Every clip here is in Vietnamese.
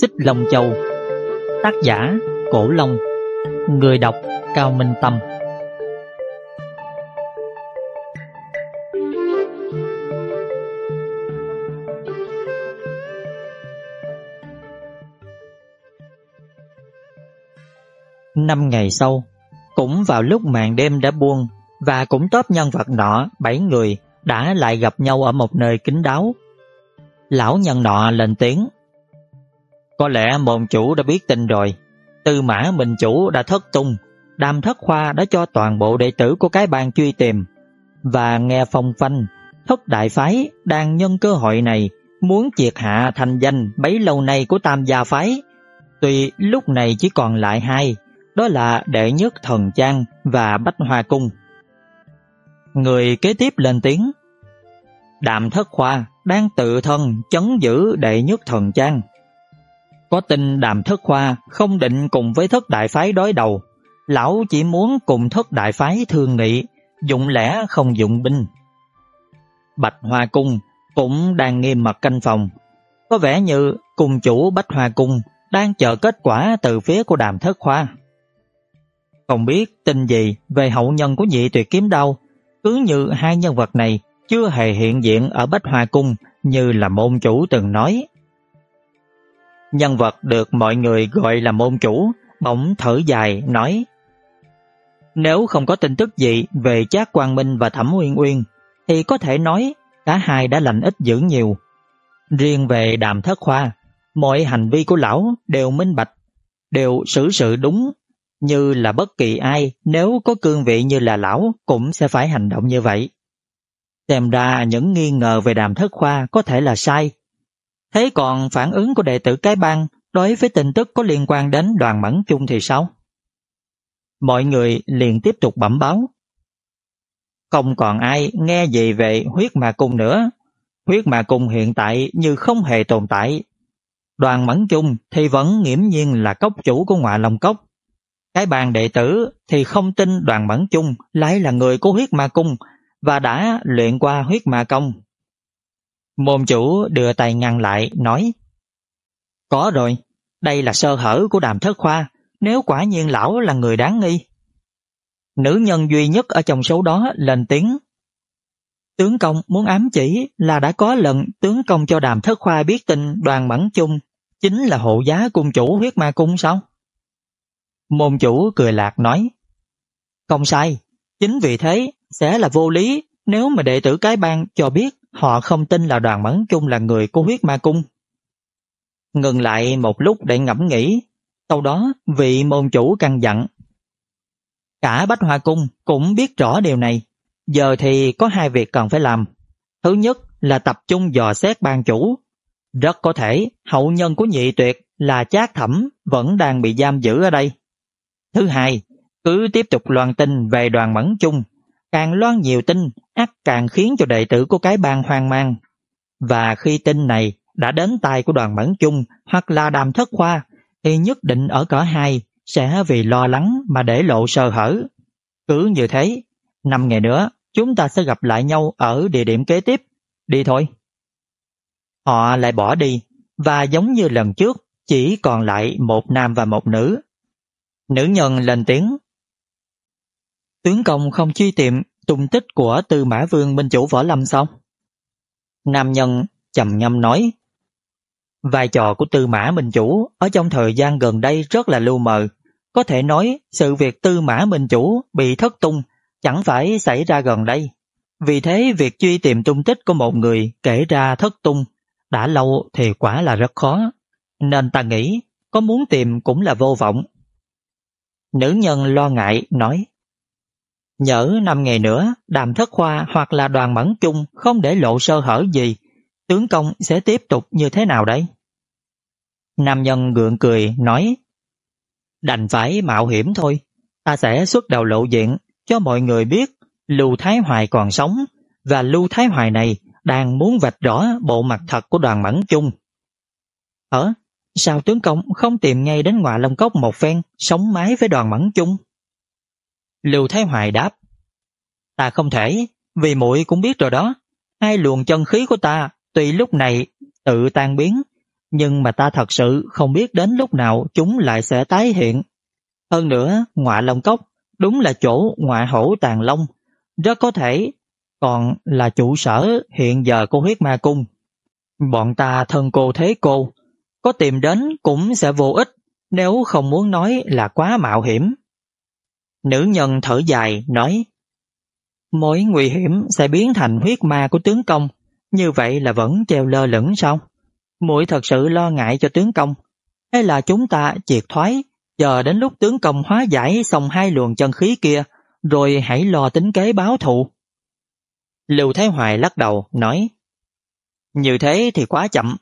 Xích Long Châu Tác giả Cổ Long Người đọc Cao Minh Tâm Năm ngày sau, cũng vào lúc màn đêm đã buông và cũng top nhân vật nọ bảy người đã lại gặp nhau ở một nơi kín đáo. Lão nhân nọ lên tiếng. Có lẽ môn chủ đã biết tin rồi. Tư mã mình chủ đã thất tung. Đàm thất khoa đã cho toàn bộ đệ tử của cái bang truy tìm. Và nghe phong phanh, thất đại phái đang nhân cơ hội này muốn triệt hạ thành danh bấy lâu nay của tam gia phái. Tuy lúc này chỉ còn lại hai, đó là đệ nhất thần trang và bách hoa cung. Người kế tiếp lên tiếng. Đàm thất khoa đang tự thân chấn giữ đệ nhất thần trang. Có tin đàm thất khoa không định cùng với thất đại phái đối đầu. Lão chỉ muốn cùng thất đại phái thương nghị, dụng lẽ không dụng binh. Bạch Hoa Cung cũng đang nghiêm mật canh phòng. Có vẻ như cùng chủ Bạch Hoa Cung đang chờ kết quả từ phía của đàm thất khoa. Không biết tin gì về hậu nhân của nhị tuyệt kiếm đâu cứ như hai nhân vật này chưa hề hiện diện ở Bách Hoa Cung như là môn chủ từng nói. Nhân vật được mọi người gọi là môn chủ, bỗng thở dài nói Nếu không có tin tức gì về Trác Quang Minh và Thẩm Uyên Uyên, thì có thể nói cả hai đã lành ít dữ nhiều. Riêng về đàm thất khoa, mọi hành vi của lão đều minh bạch, đều xử sự đúng như là bất kỳ ai nếu có cương vị như là lão cũng sẽ phải hành động như vậy. Xem ra những nghi ngờ về đàm thất khoa có thể là sai. Thế còn phản ứng của đệ tử cái bang đối với tin tức có liên quan đến đoàn mẫn chung thì sao? Mọi người liền tiếp tục bẩm báo. Không còn ai nghe gì về huyết mà cung nữa. Huyết mà cung hiện tại như không hề tồn tại. Đoàn mẫn chung thì vẫn nghiễm nhiên là cốc chủ của ngọa lòng Cốc. Cái bàn đệ tử thì không tin đoàn mẫn chung lại là người của huyết ma cung và đã luyện qua huyết ma công. Môn chủ đưa tay ngăn lại, nói Có rồi, đây là sơ hở của đàm thất khoa, nếu quả nhiên lão là người đáng nghi. Nữ nhân duy nhất ở trong số đó lên tiếng. Tướng công muốn ám chỉ là đã có lần tướng công cho đàm thất khoa biết tin đoàn mẫn chung chính là hộ giá cung chủ huyết ma cung sao? Môn chủ cười lạc nói Không sai, chính vì thế sẽ là vô lý nếu mà đệ tử cái bang cho biết họ không tin là đoàn mẫn chung là người của huyết ma cung. Ngừng lại một lúc để ngẫm nghĩ, sau đó vị môn chủ căn dặn. Cả Bách Hoa Cung cũng biết rõ điều này, giờ thì có hai việc cần phải làm. Thứ nhất là tập trung dò xét ban chủ. Rất có thể hậu nhân của nhị tuyệt là chát thẩm vẫn đang bị giam giữ ở đây. Thứ hai, cứ tiếp tục loan tin về đoàn mẫn chung, càng loan nhiều tin, ắt càng khiến cho đệ tử của cái bang hoang mang. Và khi tin này đã đến tay của đoàn mẫn chung hoặc là đàm thất khoa, thì nhất định ở cỡ hai sẽ vì lo lắng mà để lộ sơ hở. Cứ như thế, năm ngày nữa chúng ta sẽ gặp lại nhau ở địa điểm kế tiếp. Đi thôi. Họ lại bỏ đi và giống như lần trước chỉ còn lại một nam và một nữ Nữ nhân lên tiếng. Tướng công không truy tiệm tung tích của tư mã vương minh chủ võ lâm xong Nam nhân trầm ngâm nói. Vai trò của tư mã minh chủ ở trong thời gian gần đây rất là lưu mờ. Có thể nói sự việc tư mã minh chủ bị thất tung chẳng phải xảy ra gần đây. Vì thế, việc truy tìm tung tích của một người kể ra thất tung đã lâu thì quả là rất khó. Nên ta nghĩ có muốn tìm cũng là vô vọng. Nữ nhân lo ngại nói Nhỡ năm ngày nữa đàm thất khoa hoặc là đoàn mẫn chung không để lộ sơ hở gì tướng công sẽ tiếp tục như thế nào đấy? Nam nhân gượng cười nói Đành phải mạo hiểm thôi Ta sẽ xuất đầu lộ diện cho mọi người biết Lưu Thái Hoài còn sống và Lưu Thái Hoài này đang muốn vạch rõ bộ mặt thật của đoàn mẫn chung. Hả? Sao tướng công không tìm ngay đến ngoại Long Cốc một phen, sống mái với đoàn mẫn chung? Lưu Thái Hoài đáp, Ta không thể, vì muội cũng biết rồi đó, hai luồng chân khí của ta tùy lúc này tự tan biến, nhưng mà ta thật sự không biết đến lúc nào chúng lại sẽ tái hiện. Hơn nữa, ngọa Long Cốc đúng là chỗ ngoại hổ tàn long, rất có thể còn là trụ sở hiện giờ của huyết ma cung. Bọn ta thân cô thế cô, có tìm đến cũng sẽ vô ích nếu không muốn nói là quá mạo hiểm. Nữ nhân thở dài nói Mối nguy hiểm sẽ biến thành huyết ma của tướng công, như vậy là vẫn treo lơ lửng sao? Muội thật sự lo ngại cho tướng công, hay là chúng ta triệt thoái, chờ đến lúc tướng công hóa giải xong hai luồng chân khí kia, rồi hãy lo tính kế báo thù. Lưu Thái Hoài lắc đầu, nói Như thế thì quá chậm.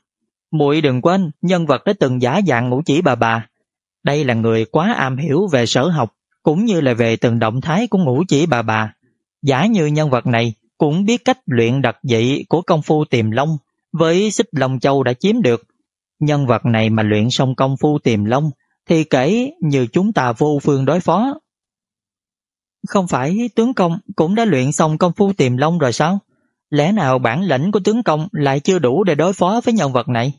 muội đừng quên nhân vật đã từng giả dạng ngũ chỉ bà bà. Đây là người quá am hiểu về sở học, cũng như là về từng động thái của ngũ chỉ bà bà. Giả như nhân vật này cũng biết cách luyện đặc dị của công phu tiềm long với xích long châu đã chiếm được. Nhân vật này mà luyện xong công phu tiềm long thì kể như chúng ta vô phương đối phó. Không phải tướng công cũng đã luyện xong công phu tiềm long rồi sao? Lẽ nào bản lĩnh của tướng công lại chưa đủ để đối phó với nhân vật này?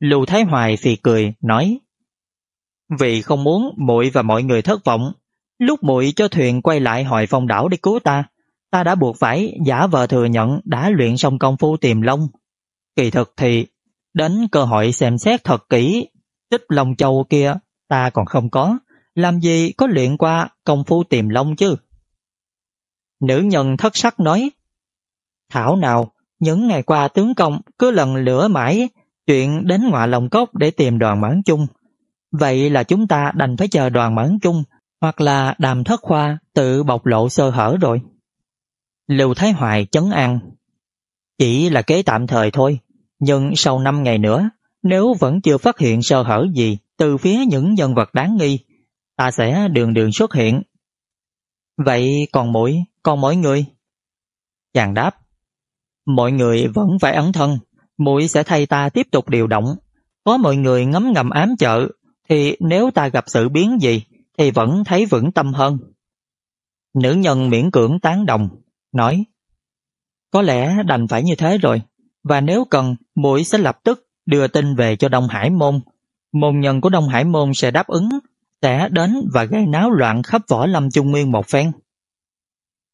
Lưu Thái Hoài phì cười, nói vì không muốn muội và mọi người thất vọng, lúc muội cho thuyền quay lại hỏi phong đảo để cứu ta, ta đã buộc phải giả vờ thừa nhận đã luyện xong công phu tìm long. Kỳ thực thì, đến cơ hội xem xét thật kỹ, tích long châu kia ta còn không có, làm gì có luyện qua công phu tìm long chứ? Nữ nhân thất sắc nói, Thảo nào, những ngày qua tướng công cứ lần lửa mãi chuyện đến ngọa lòng cốc để tìm đoàn mãn chung. Vậy là chúng ta đành phải chờ đoàn mãn chung hoặc là đàm thất khoa tự bộc lộ sơ hở rồi. Lưu Thái Hoài chấn an. Chỉ là kế tạm thời thôi, nhưng sau 5 ngày nữa, nếu vẫn chưa phát hiện sơ hở gì từ phía những nhân vật đáng nghi, ta sẽ đường đường xuất hiện. Vậy còn mỗi còn mỗi người? Chàng đáp, mọi người vẫn phải ẩn thân, mũi sẽ thay ta tiếp tục điều động. Có mọi người ngấm ngầm ám chợ, thì nếu ta gặp sự biến gì, thì vẫn thấy vững tâm hơn. Nữ nhân miễn cưỡng tán đồng, nói Có lẽ đành phải như thế rồi, và nếu cần, muội sẽ lập tức đưa tin về cho Đông Hải Môn. Môn nhân của Đông Hải Môn sẽ đáp ứng, sẽ đến và gây náo loạn khắp võ lâm trung nguyên một phen.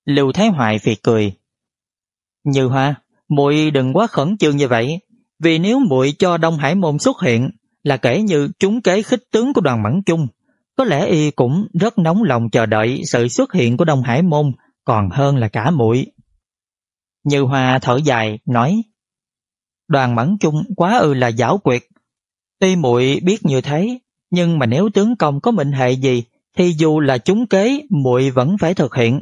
Lưu Thái Hoài phì cười. Như Hoa, muội đừng quá khẩn trương như vậy, vì nếu muội cho Đông Hải Môn xuất hiện là kể như chúng kế khích tướng của đoàn Mẫn Chung, có lẽ y cũng rất nóng lòng chờ đợi sự xuất hiện của Đông Hải Môn còn hơn là cả muội. Như hòa thở dài nói: Đoàn Mẫn Chung quá ư là giảo quyệt. Tuy muội biết như thế, nhưng mà nếu tướng công có mệnh hệ gì thì dù là chúng kế, muội vẫn phải thực hiện.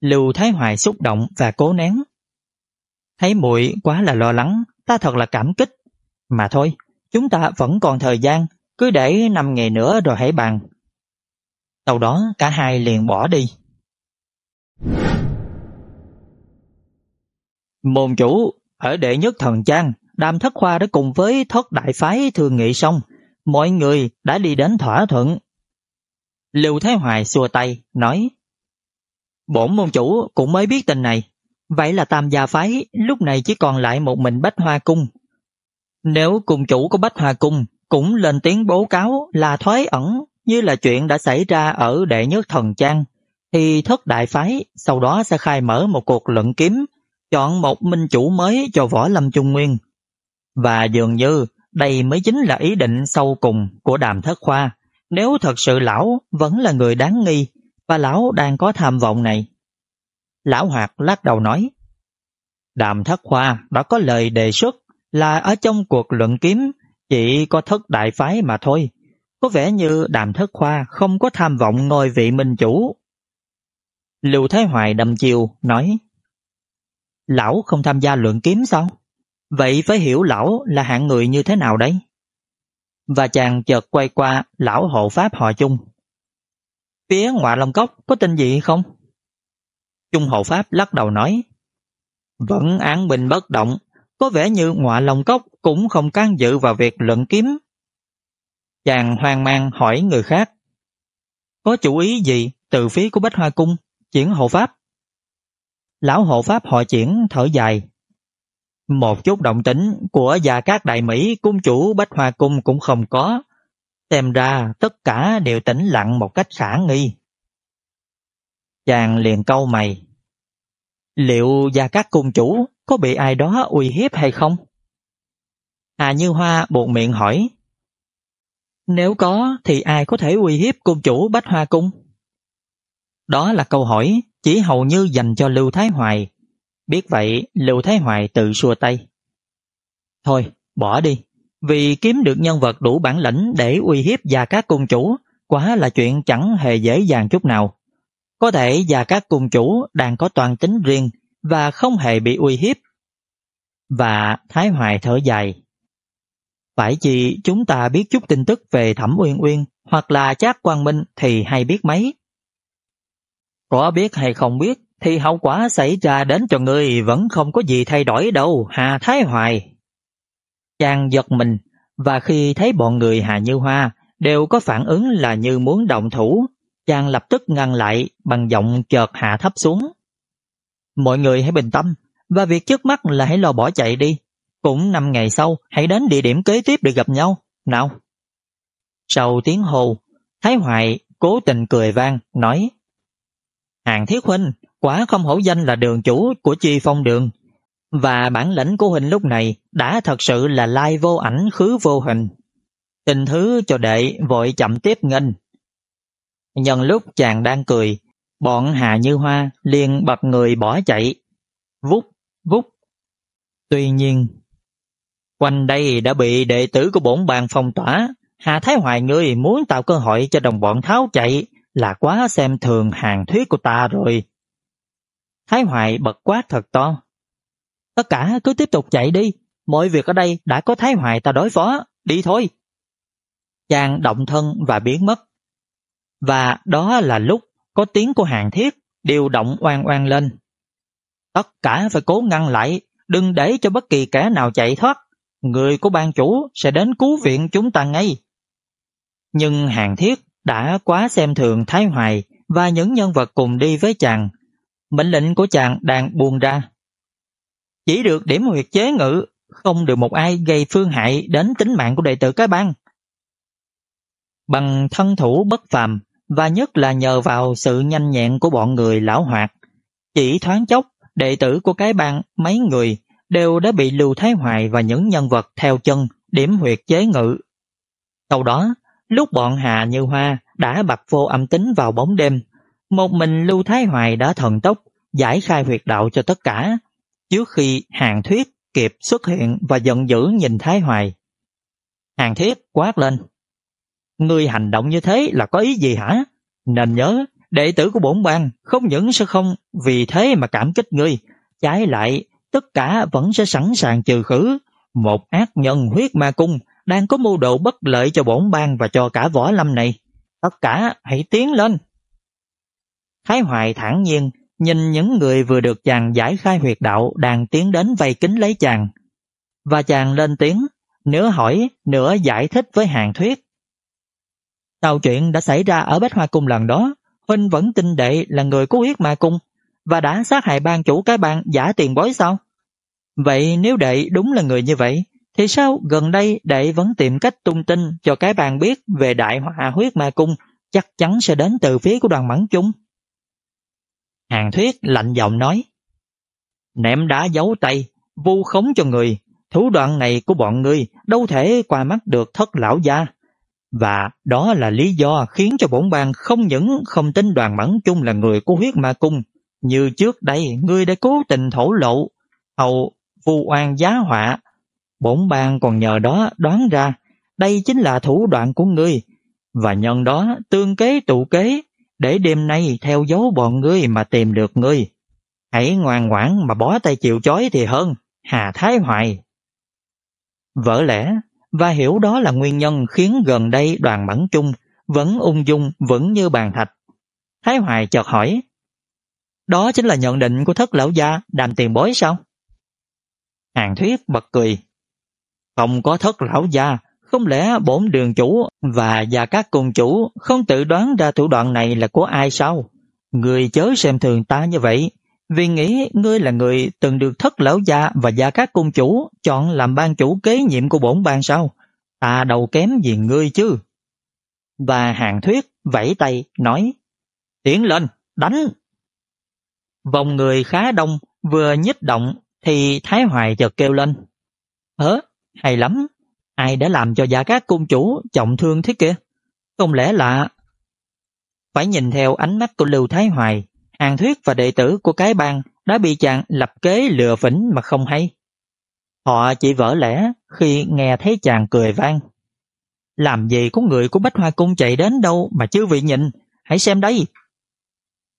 Lưu Thái Hoài xúc động và cố nén. Thấy muội quá là lo lắng, ta thật là cảm kích. Mà thôi, chúng ta vẫn còn thời gian, cứ để 5 ngày nữa rồi hãy bàn. Sau đó cả hai liền bỏ đi. Môn chủ, ở đệ nhất thần trang, Đàm Thất Khoa đã cùng với thất đại phái thương nghị xong, mọi người đã đi đến thỏa thuận. Lưu Thái Hoài xua tay, nói Bổn môn chủ cũng mới biết tình này, vậy là tam gia phái lúc này chỉ còn lại một mình Bách Hoa Cung. Nếu cùng chủ của Bách Hà Cung cũng lên tiếng bố cáo là thoái ẩn như là chuyện đã xảy ra ở đệ nhất thần trang, thì thất đại phái sau đó sẽ khai mở một cuộc luận kiếm, chọn một minh chủ mới cho võ lâm trung nguyên. Và dường như đây mới chính là ý định sâu cùng của đàm thất khoa. Nếu thật sự lão vẫn là người đáng nghi và lão đang có tham vọng này. Lão Hoạt lắc đầu nói Đàm thất khoa đã có lời đề xuất là ở trong cuộc luận kiếm chỉ có thất đại phái mà thôi. Có vẻ như đàm thất khoa không có tham vọng ngôi vị minh chủ. Lưu Thái Hoài đầm chiều nói Lão không tham gia luận kiếm sao? Vậy phải hiểu lão là hạng người như thế nào đấy? Và chàng chợt quay qua lão hộ pháp họ chung. Phía ngoại Long Cốc có tin gì không? Trung hộ pháp lắc đầu nói Vẫn án bình bất động, có vẻ như ngoại lòng Cốc cũng không can dự vào việc luận kiếm. Chàng hoang mang hỏi người khác Có chủ ý gì từ phía của Bách Hoa Cung, chuyển hộ pháp? Lão hộ pháp họ chuyển thở dài Một chút động tĩnh của gia các đại Mỹ cung chủ Bách Hoa Cung cũng không có. Xem ra tất cả đều tĩnh lặng một cách khả nghi. Chàng liền câu mày. Liệu gia các cung chủ có bị ai đó uy hiếp hay không? Hà Như Hoa buộc miệng hỏi. Nếu có thì ai có thể uy hiếp cung chủ Bách Hoa Cung? Đó là câu hỏi chỉ hầu như dành cho Lưu Thái Hoài. Biết vậy, Lưu Thái Hoài tự xua tay. Thôi, bỏ đi. Vì kiếm được nhân vật đủ bản lĩnh để uy hiếp và các cung chủ, quá là chuyện chẳng hề dễ dàng chút nào. Có thể và các cung chủ đang có toàn tính riêng và không hề bị uy hiếp. Và Thái Hoài thở dài. Phải chỉ chúng ta biết chút tin tức về Thẩm Uyên Uyên hoặc là Trác Quang Minh thì hay biết mấy. Có biết hay không biết thì hậu quả xảy ra đến cho người vẫn không có gì thay đổi đâu, Hà Thái Hoài. Chàng giật mình và khi thấy bọn người Hà Như Hoa đều có phản ứng là như muốn động thủ, chàng lập tức ngăn lại bằng giọng chợt hạ thấp xuống. Mọi người hãy bình tâm và việc trước mắt là hãy lo bỏ chạy đi. Cũng năm ngày sau hãy đến địa điểm kế tiếp để gặp nhau. Nào! Sau tiếng hồ, Thái Hoài cố tình cười vang, nói Hàng Thiết Huynh, quả không hổ danh là đường chủ của chi phong đường. Và bản lĩnh của Huynh lúc này đã thật sự là lai vô ảnh khứ vô hình. Tình thứ cho đệ vội chậm tiếp nghênh. Nhân lúc chàng đang cười, bọn Hà Như Hoa liền bật người bỏ chạy. Vút, vút. Tuy nhiên, quanh đây đã bị đệ tử của bổn bàn phong tỏa. Hà Thái Hoài ngươi muốn tạo cơ hội cho đồng bọn tháo chạy là quá xem thường hàng thuyết của ta rồi. Thái Hoài bật quá thật to. Tất cả cứ tiếp tục chạy đi, mọi việc ở đây đã có Thái Hoài ta đối phó, đi thôi. Chàng động thân và biến mất. Và đó là lúc có tiếng của hàng thiết đều động oan oan lên. Tất cả phải cố ngăn lại, đừng để cho bất kỳ kẻ nào chạy thoát. Người của ban chủ sẽ đến cứu viện chúng ta ngay. Nhưng hàng thiết đã quá xem thường Thái Hoài và những nhân vật cùng đi với chàng. Mệnh lệnh của chàng đang buông ra. Chỉ được điểm huyệt chế ngự, không được một ai gây phương hại đến tính mạng của đệ tử cái bang. Bằng thân thủ bất phàm và nhất là nhờ vào sự nhanh nhẹn của bọn người lão hoạt, chỉ thoáng chốc, đệ tử của cái bang mấy người đều đã bị Lưu Thái Hoài và những nhân vật theo chân điểm huyệt chế ngự. Sau đó, lúc bọn Hà Như Hoa đã bập vô âm tính vào bóng đêm. Một mình Lưu Thái Hoài đã thần tốc giải khai huyệt đạo cho tất cả, trước khi Hàng Thuyết kịp xuất hiện và giận dữ nhìn Thái Hoài. Hàng Thuyết quát lên. Ngươi hành động như thế là có ý gì hả? Nên nhớ, đệ tử của bổn bang không những sẽ không vì thế mà cảm kích ngươi, trái lại tất cả vẫn sẽ sẵn sàng trừ khử. Một ác nhân huyết ma cung đang có mưu đồ bất lợi cho bổn bang và cho cả võ lâm này. Tất cả hãy tiến lên. Thái Hoài thản nhiên nhìn những người vừa được chàng giải khai huyệt đạo đang tiến đến vây kính lấy chàng. Và chàng lên tiếng, nửa hỏi, nửa giải thích với hàng thuyết. Tàu chuyện đã xảy ra ở Bách Hoa Cung lần đó, Huynh vẫn tin đệ là người cố huyết ma cung và đã sát hại ban chủ cái bang giả tiền bối sao? Vậy nếu đệ đúng là người như vậy, thì sao gần đây đệ vẫn tìm cách tung tin cho cái bàn biết về đại họa huyết ma cung chắc chắn sẽ đến từ phía của đoàn mẫn chung? Hàng thuyết lạnh giọng nói Ném đá giấu tay, vu khống cho người, thủ đoạn này của bọn ngươi đâu thể qua mắt được thất lão gia. Và đó là lý do khiến cho bổn bang không những không tin đoàn mẫn chung là người của huyết ma cung. Như trước đây, ngươi đã cố tình thổ lộ, hầu vu oan giá họa Bổn bang còn nhờ đó đoán ra đây chính là thủ đoạn của ngươi và nhân đó tương kế tụ kế để đêm nay theo dấu bọn ngươi mà tìm được ngươi. Hãy ngoan ngoãn mà bó tay chịu chói thì hơn, Hà Thái Hoài. Vỡ lẽ và hiểu đó là nguyên nhân khiến gần đây đoàn mẫn chung vẫn ung dung vẫn như bàn thạch. Thái Hoài chợt hỏi, đó chính là nhận định của thất lão gia đàm tiền bối sao? Hàng thuyết bật cười, không có thất lão gia, không lẽ bổn đường chủ và gia các cùng chủ không tự đoán ra thủ đoạn này là của ai sao? Người chớ xem thường ta như vậy, vì nghĩ ngươi là người từng được thất lão gia và gia các cung chủ chọn làm ban chủ kế nhiệm của bổn bang sao? Ta đầu kém gì ngươi chứ? Và hàng thuyết vẫy tay nói Tiến lên, đánh! Vòng người khá đông vừa nhích động thì Thái Hoài chợt kêu lên Hớ, hay lắm, ai đã làm cho gia các cung chủ trọng thương thế kia? Không lẽ là... Phải nhìn theo ánh mắt của Lưu Thái Hoài Hàng thuyết và đệ tử của cái bang đã bị chàng lập kế lừa phỉnh mà không hay. Họ chỉ vỡ lẽ khi nghe thấy chàng cười vang. Làm gì có người của Bách Hoa Cung chạy đến đâu mà chưa vị nhịn, hãy xem đây.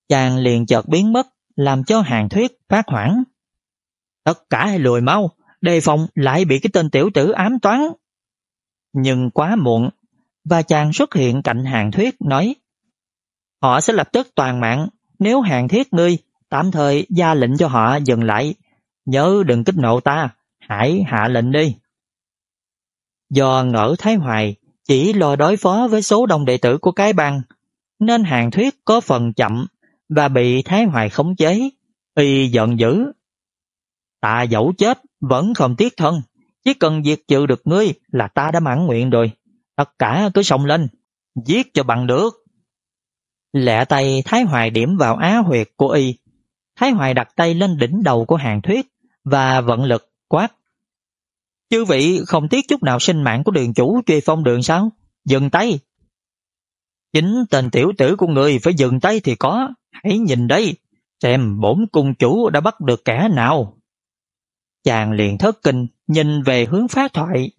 Chàng liền chợt biến mất, làm cho hàng thuyết phát hoảng. Tất cả hãy lùi mau, đề phòng lại bị cái tên tiểu tử ám toán. Nhưng quá muộn, và chàng xuất hiện cạnh hàng thuyết nói Họ sẽ lập tức toàn mạng nếu hàng thiết ngươi tạm thời ra lệnh cho họ dừng lại, nhớ đừng kích nộ ta, hãy hạ lệnh đi. Do ngỡ Thái Hoài chỉ lo đối phó với số đông đệ tử của cái bang, nên hàng thuyết có phần chậm và bị Thái Hoài khống chế, y giận dữ. Ta dẫu chết vẫn không tiếc thân, chỉ cần diệt trừ được ngươi là ta đã mãn nguyện rồi. Tất cả cứ xông lên, giết cho bằng được. Lẹ tay Thái Hoài điểm vào á huyệt của y. Thái Hoài đặt tay lên đỉnh đầu của hàng thuyết và vận lực quát. Chư vị không tiếc chút nào sinh mạng của đường chủ truy phong đường sao? Dừng tay! Chính tên tiểu tử của người phải dừng tay thì có. Hãy nhìn đây, xem bổn cung chủ đã bắt được kẻ nào. Chàng liền thất kinh, nhìn về hướng phát thoại.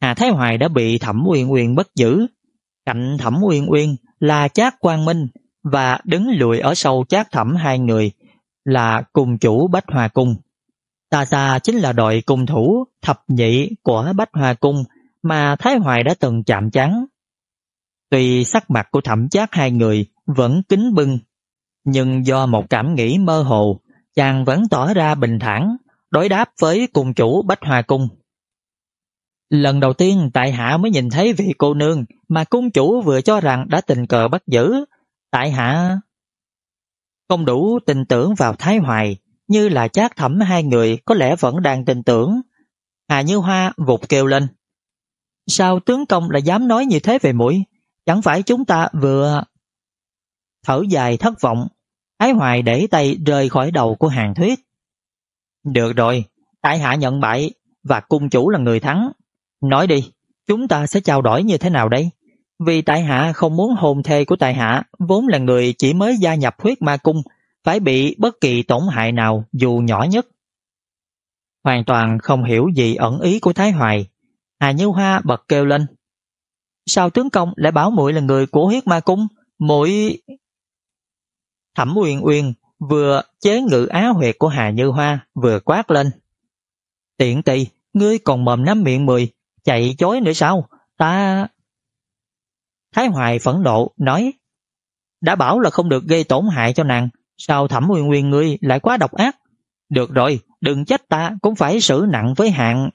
Hà Thái Hoài đã bị Thẩm Uyên Uyên bất giữ. Cạnh Thẩm Uyên Uyên là Chát Quang Minh và đứng lùi ở sau Chát Thẩm hai người là cùng chủ Bách Hòa Cung. Tà Sa chính là đội cung thủ thập nhị của Bách Hòa Cung mà Thái Hoài đã từng chạm trắng. Tuy sắc mặt của thẩm chát hai người vẫn kính bưng, nhưng do một cảm nghĩ mơ hồ, chàng vẫn tỏ ra bình thản, đối đáp với cung chủ Bách Hòa Cung. Lần đầu tiên tại hạ mới nhìn thấy vị cô nương mà cung chủ vừa cho rằng đã tình cờ bắt giữ. Tại hạ không đủ tin tưởng vào Thái Hoài, như là chát thẩm hai người có lẽ vẫn đang tin tưởng. Hà Như Hoa vụt kêu lên. Sao tướng công lại dám nói như thế về mũi? Chẳng phải chúng ta vừa... Thở dài thất vọng, Thái Hoài để tay rơi khỏi đầu của hàng thuyết. Được rồi, tại hạ nhận bại và cung chủ là người thắng. Nói đi, chúng ta sẽ trao đổi như thế nào đây? Vì tại hạ không muốn hồn thê của tại hạ vốn là người chỉ mới gia nhập huyết ma cung phải bị bất kỳ tổn hại nào dù nhỏ nhất. Hoàn toàn không hiểu gì ẩn ý của Thái Hoài. Hà Như Hoa bật kêu lên. Sao tướng công lại bảo muội là người của huyết ma cung? muội Thẩm Uyên Uyên vừa chế ngự á huyệt của Hà Như Hoa vừa quát lên. Tiện tỳ, ngươi còn mồm năm miệng mười, chạy chối nữa sao? Ta... Thái Hoài phẫn nộ nói, Đã bảo là không được gây tổn hại cho nàng, Sao thẩm nguyên nguyên ngươi lại quá độc ác? Được rồi, Đừng trách ta, cũng phải xử nặng với hạn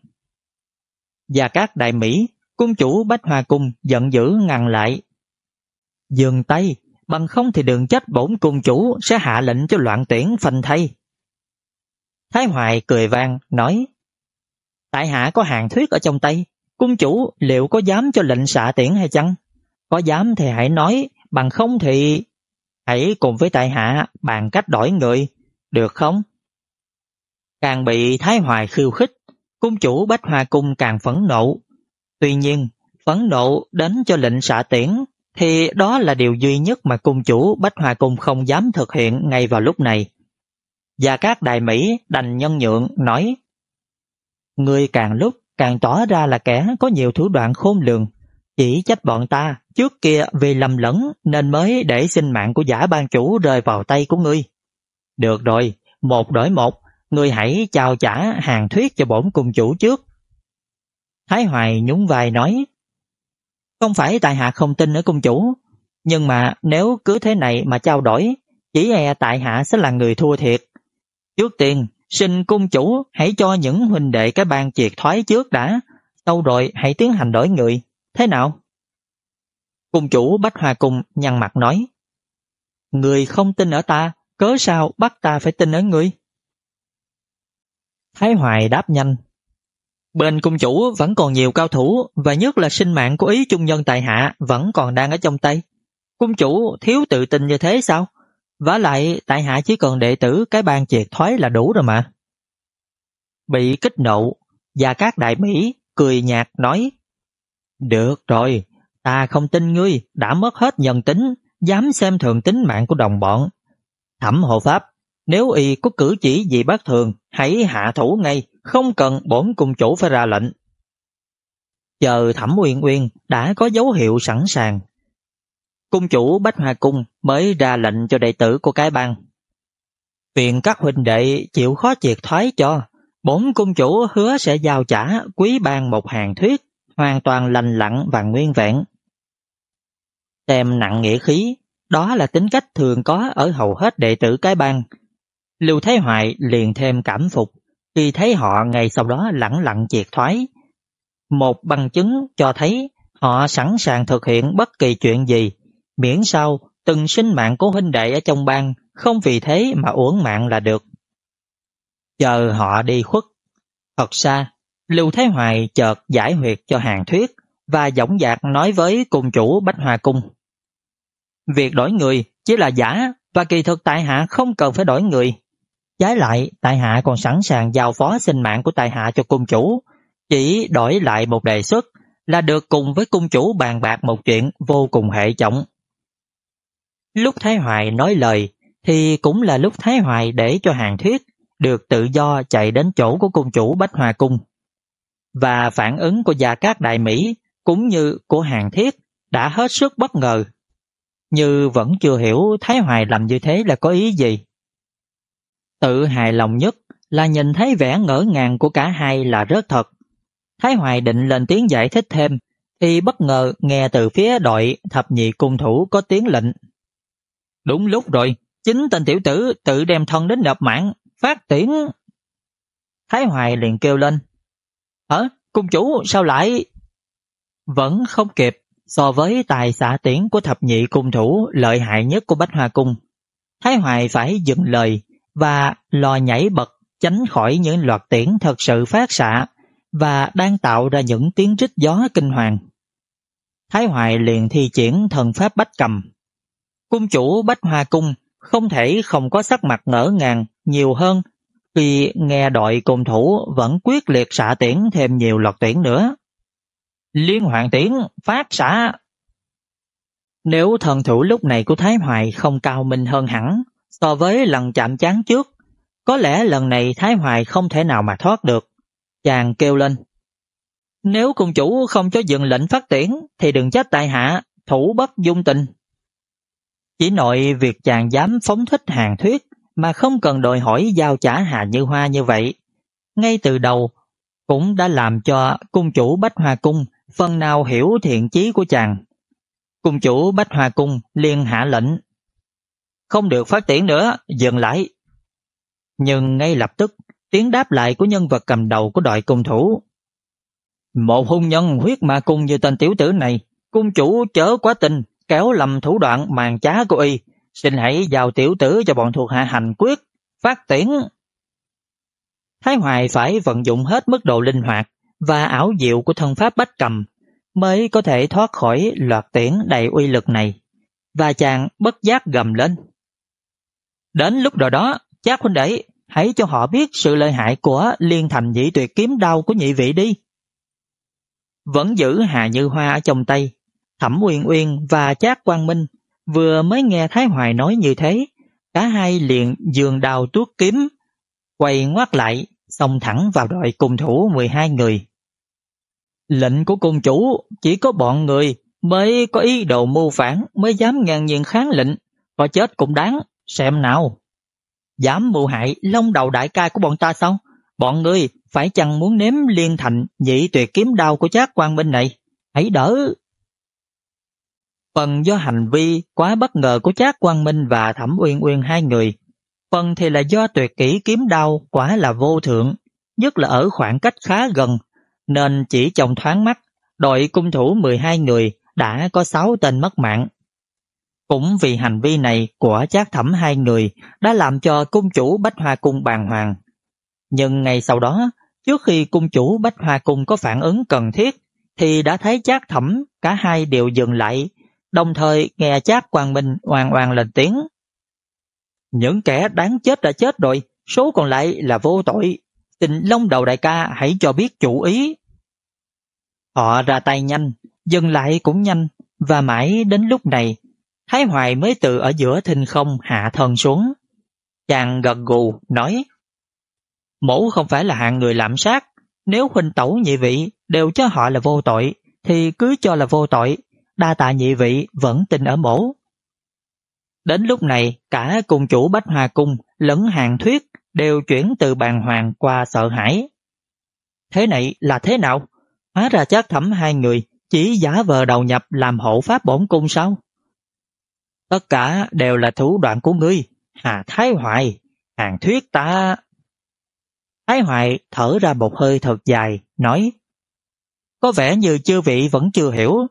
Và các đại Mỹ, Cung chủ Bách Hoa Cung giận dữ ngăn lại. Dừng tay, Bằng không thì đừng trách bổn cung chủ Sẽ hạ lệnh cho loạn tiễn phanh thay Thái Hoài cười vang, nói, Tại hạ có hàng thuyết ở trong tay Cung chủ liệu có dám cho lệnh xạ tiễn hay chăng? Có dám thì hãy nói, bằng không thì... Hãy cùng với tại hạ bàn cách đổi người, được không? Càng bị Thái Hoài khiêu khích, cung chủ Bách Hoa Cung càng phẫn nộ. Tuy nhiên, phẫn nộ đến cho lệnh xạ tiễn, thì đó là điều duy nhất mà cung chủ Bách Hoa Cung không dám thực hiện ngay vào lúc này. Và các đại Mỹ đành nhân nhượng nói Người càng lúc càng tỏ ra là kẻ có nhiều thủ đoạn khôn lường, chỉ trách bọn ta trước kia vì lầm lẫn nên mới để sinh mạng của giả ban chủ rơi vào tay của ngươi. Được rồi, một đổi một, ngươi hãy chào trả hàng thuyết cho bổn cung chủ trước. Thái Hoài nhún vai nói, không phải tại hạ không tin ở cung chủ, nhưng mà nếu cứ thế này mà trao đổi, chỉ e tại hạ sẽ là người thua thiệt. Trước tiên, xin cung chủ hãy cho những huynh đệ cái bang triệt thoái trước đã, sau rồi hãy tiến hành đổi người. Thế nào? Cung chủ Bách hòa Cung nhăn mặt nói Người không tin ở ta cớ sao bắt ta phải tin ở người? Thái Hoài đáp nhanh. Bên cung chủ vẫn còn nhiều cao thủ và nhất là sinh mạng của ý trung nhân tại hạ vẫn còn đang ở trong tay. Cung chủ thiếu tự tin như thế sao? Vả lại tại hạ chỉ cần đệ tử cái ban triệt thoái là đủ rồi mà. Bị kích nộ, và các đại Mỹ cười nhạt nói Được rồi, ta không tin ngươi đã mất hết nhân tính, dám xem thường tính mạng của đồng bọn. Thẩm hộ pháp, nếu y có cử chỉ gì bất thường, hãy hạ thủ ngay, không cần bổn cung chủ phải ra lệnh. Chờ Thẩm Uyên Uyên đã có dấu hiệu sẵn sàng. Cung chủ Bách Hoa Cung mới ra lệnh cho đệ tử của cái bang. Viện các huynh đệ chịu khó triệt thoái cho, bốn cung chủ hứa sẽ giao trả quý bang một hàng thuyết, hoàn toàn lành lặn và nguyên vẹn. Tem nặng nghĩa khí, đó là tính cách thường có ở hầu hết đệ tử cái bang. Lưu thái Hoại liền thêm cảm phục khi thấy họ ngày sau đó lẳng lặng triệt thoái. Một bằng chứng cho thấy họ sẵn sàng thực hiện bất kỳ chuyện gì, miễn sao từng sinh mạng của huynh đệ ở trong bang không vì thế mà uổng mạng là được. Chờ họ đi khuất. Thật xa, Lưu Thế Hoài chợt giải huyệt cho hàng thuyết và dõng dạc nói với cung chủ Bách Hoa Cung. Việc đổi người chỉ là giả và kỳ thực tại hạ không cần phải đổi người. Trái lại, tại hạ còn sẵn sàng giao phó sinh mạng của tại hạ cho cung chủ, chỉ đổi lại một đề xuất là được cùng với cung chủ bàn bạc một chuyện vô cùng hệ trọng. Lúc Thái Hoài nói lời thì cũng là lúc Thái Hoài để cho hàng thuyết được tự do chạy đến chỗ của cung chủ Bách Hòa Cung. Và phản ứng của Gia Cát Đại Mỹ cũng như của hàng thiết đã hết sức bất ngờ. Như vẫn chưa hiểu Thái Hoài làm như thế là có ý gì. Tự hài lòng nhất là nhìn thấy vẻ ngỡ ngàng của cả hai là rất thật. Thái Hoài định lên tiếng giải thích thêm, thì bất ngờ nghe từ phía đội thập nhị cung thủ có tiếng lệnh. Đúng lúc rồi, chính tên tiểu tử tự đem thân đến nộp mạng, phát tiễn. Thái Hoài liền kêu lên. Hả? Cung chủ sao lại... Vẫn không kịp so với tài xạ tiễn của thập nhị cung thủ lợi hại nhất của Bách Hoa Cung. Thái Hoài phải dừng lời và lò nhảy bật tránh khỏi những loạt tiễn thật sự phát xạ và đang tạo ra những tiếng rít gió kinh hoàng. Thái Hoài liền thi triển thần pháp bách cầm. Cung chủ Bách Hoa Cung không thể không có sắc mặt ngỡ ngàng nhiều hơn khi nghe đội cung thủ vẫn quyết liệt xạ tiễn thêm nhiều loạt tiễn nữa. Liên hoàn tiễn phát xạ. Nếu thần thủ lúc này của Thái Hoài không cao minh hơn hẳn so với lần chạm chán trước, có lẽ lần này Thái Hoài không thể nào mà thoát được. Chàng kêu lên. Nếu cung chủ không cho dừng lệnh phát tiễn thì đừng trách tại hạ, thủ bất dung tình. Chỉ nội việc chàng dám phóng thích hàng thuyết mà không cần đòi hỏi giao trả Hà Như Hoa như vậy. Ngay từ đầu, cũng đã làm cho cung chủ Bách Hoa Cung phần nào hiểu thiện chí của chàng. Cung chủ Bách Hoa Cung liền hạ lệnh. Không được phát triển nữa, dừng lại. Nhưng ngay lập tức, tiếng đáp lại của nhân vật cầm đầu của đội cung thủ. Một hung nhân huyết ma cung như tên tiểu tử này, cung chủ chớ quá tình, kéo lầm thủ đoạn màn trá của y, xin hãy giao tiểu tử cho bọn thuộc hạ hành quyết, phát triển. Thái Hoài phải vận dụng hết mức độ linh hoạt và ảo diệu của thân pháp bách cầm mới có thể thoát khỏi loạt tiễn đầy uy lực này. Và chàng bất giác gầm lên. Đến lúc đó đó, chắc huynh đệ, hãy cho họ biết sự lợi hại của liên thành nhị tuyệt kiếm đau của nhị vị đi. Vẫn giữ Hà Như Hoa ở trong tay, Thẩm Uyên Uyên và Trác Quang Minh vừa mới nghe Thái Hoài nói như thế, cả hai liền dường đào tuốt kiếm, quay ngoắt lại, xông thẳng vào đội cung thủ 12 người. Lệnh của cung chủ chỉ có bọn người mới có ý đồ mưu phản mới dám ngang nhiên kháng lệnh, có chết cũng đáng, xem nào. Dám mưu hại lông đầu đại ca của bọn ta sao? Bọn ngươi phải chăng muốn nếm liên thành nhị tuyệt kiếm đao của chát quang minh này? Hãy đỡ! Phần do hành vi quá bất ngờ của Trác Quang Minh và Thẩm Uyên Uyên hai người, phần thì là do tuyệt kỹ kiếm đau quá là vô thượng, nhất là ở khoảng cách khá gần, nên chỉ trong thoáng mắt, đội cung thủ 12 người đã có 6 tên mất mạng. Cũng vì hành vi này của chát thẩm hai người đã làm cho cung chủ Bách Hoa Cung bàng hoàng. Nhưng ngày sau đó, trước khi cung chủ Bách Hoa Cung có phản ứng cần thiết, thì đã thấy chát thẩm cả hai đều dừng lại, đồng thời nghe chát quang minh hoàn hoàn lên tiếng. Những kẻ đáng chết đã chết rồi, số còn lại là vô tội. Tình Long đầu đại ca hãy cho biết chủ ý. Họ ra tay nhanh, dừng lại cũng nhanh, và mãi đến lúc này, Thái Hoài mới từ ở giữa thinh không hạ thân xuống. Chàng gật gù, nói Mẫu không phải là hạng người lạm sát, nếu huynh tẩu nhị vị đều cho họ là vô tội, thì cứ cho là vô tội, đa tạ nhị vị vẫn tin ở mổ. Đến lúc này, cả cung chủ Bách hòa Cung lẫn hàng thuyết đều chuyển từ bàn hoàng qua sợ hãi. Thế này là thế nào? Hóa ra chắc thẩm hai người chỉ giả vờ đầu nhập làm hộ pháp bổn cung sao? Tất cả đều là thủ đoạn của ngươi, Hà Thái Hoài, hàng thuyết ta... Thái Hoài thở ra một hơi thật dài, nói Có vẻ như chư vị vẫn chưa hiểu.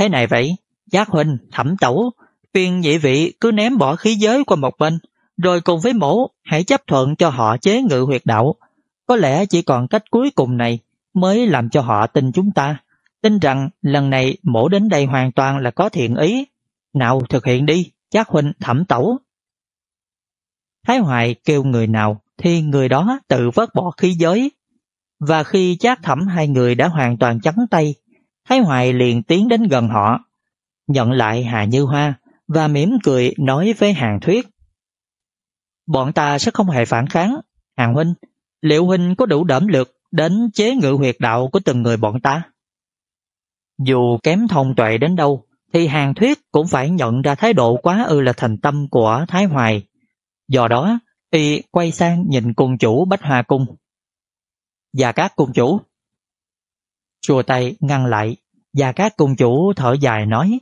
Thế này vậy, Giác Huynh, Thẩm Tẩu, phiền nhị vị cứ ném bỏ khí giới qua một bên, rồi cùng với mổ hãy chấp thuận cho họ chế ngự huyệt đạo. Có lẽ chỉ còn cách cuối cùng này mới làm cho họ tin chúng ta, tin rằng lần này mổ đến đây hoàn toàn là có thiện ý. Nào thực hiện đi, Giác Huynh Thẩm Tẩu. Thái Hoài kêu người nào thì người đó tự vớt bỏ khí giới. Và khi chát thẩm hai người đã hoàn toàn trắng tay, Thái Hoài liền tiến đến gần họ, nhận lại Hà Như Hoa và mỉm cười nói với Hàng Thuyết. Bọn ta sẽ không hề phản kháng. Hàng Huynh, liệu Huynh có đủ đẩm lực đến chế ngự huyệt đạo của từng người bọn ta? Dù kém thông tuệ đến đâu, thì Hàng Thuyết cũng phải nhận ra thái độ quá ư là thành tâm của Thái Hoài. Do đó, Y quay sang nhìn cung chủ Bách Hoa Cung. Và các cung chủ. Chùa tay ngăn lại, và các cung chủ thở dài nói.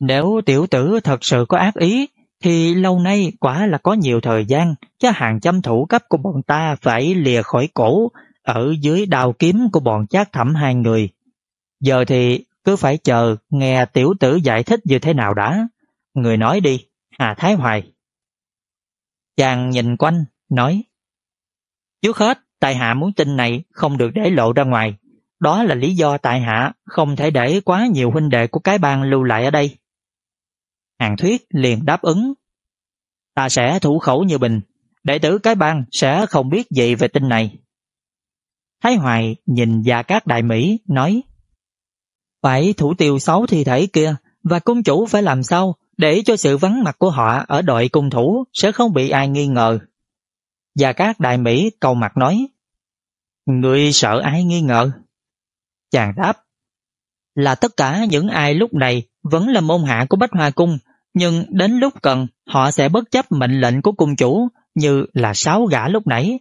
Nếu tiểu tử thật sự có ác ý, thì lâu nay quả là có nhiều thời gian cho hàng trăm thủ cấp của bọn ta phải lìa khỏi cổ ở dưới đào kiếm của bọn chát thẩm hai người. Giờ thì cứ phải chờ nghe tiểu tử giải thích như thế nào đã. Người nói đi, Hà Thái Hoài. Chàng nhìn quanh, nói Trước hết, tại hạ muốn tin này không được để lộ ra ngoài. Đó là lý do tại hạ không thể để quá nhiều huynh đệ của cái bang lưu lại ở đây. Hàng thuyết liền đáp ứng. Ta sẽ thủ khẩu như bình, đệ tử cái bang sẽ không biết gì về tin này. Thái Hoài nhìn Gia Cát Đại Mỹ nói Phải thủ tiêu sáu thi thể kia và cung chủ phải làm sao để cho sự vắng mặt của họ ở đội cung thủ sẽ không bị ai nghi ngờ. Gia các đại Mỹ cầu mặt nói, Người sợ ai nghi ngờ? Chàng đáp, là tất cả những ai lúc này vẫn là môn hạ của Bách Hoa Cung, nhưng đến lúc cần họ sẽ bất chấp mệnh lệnh của cung chủ như là sáu gã lúc nãy.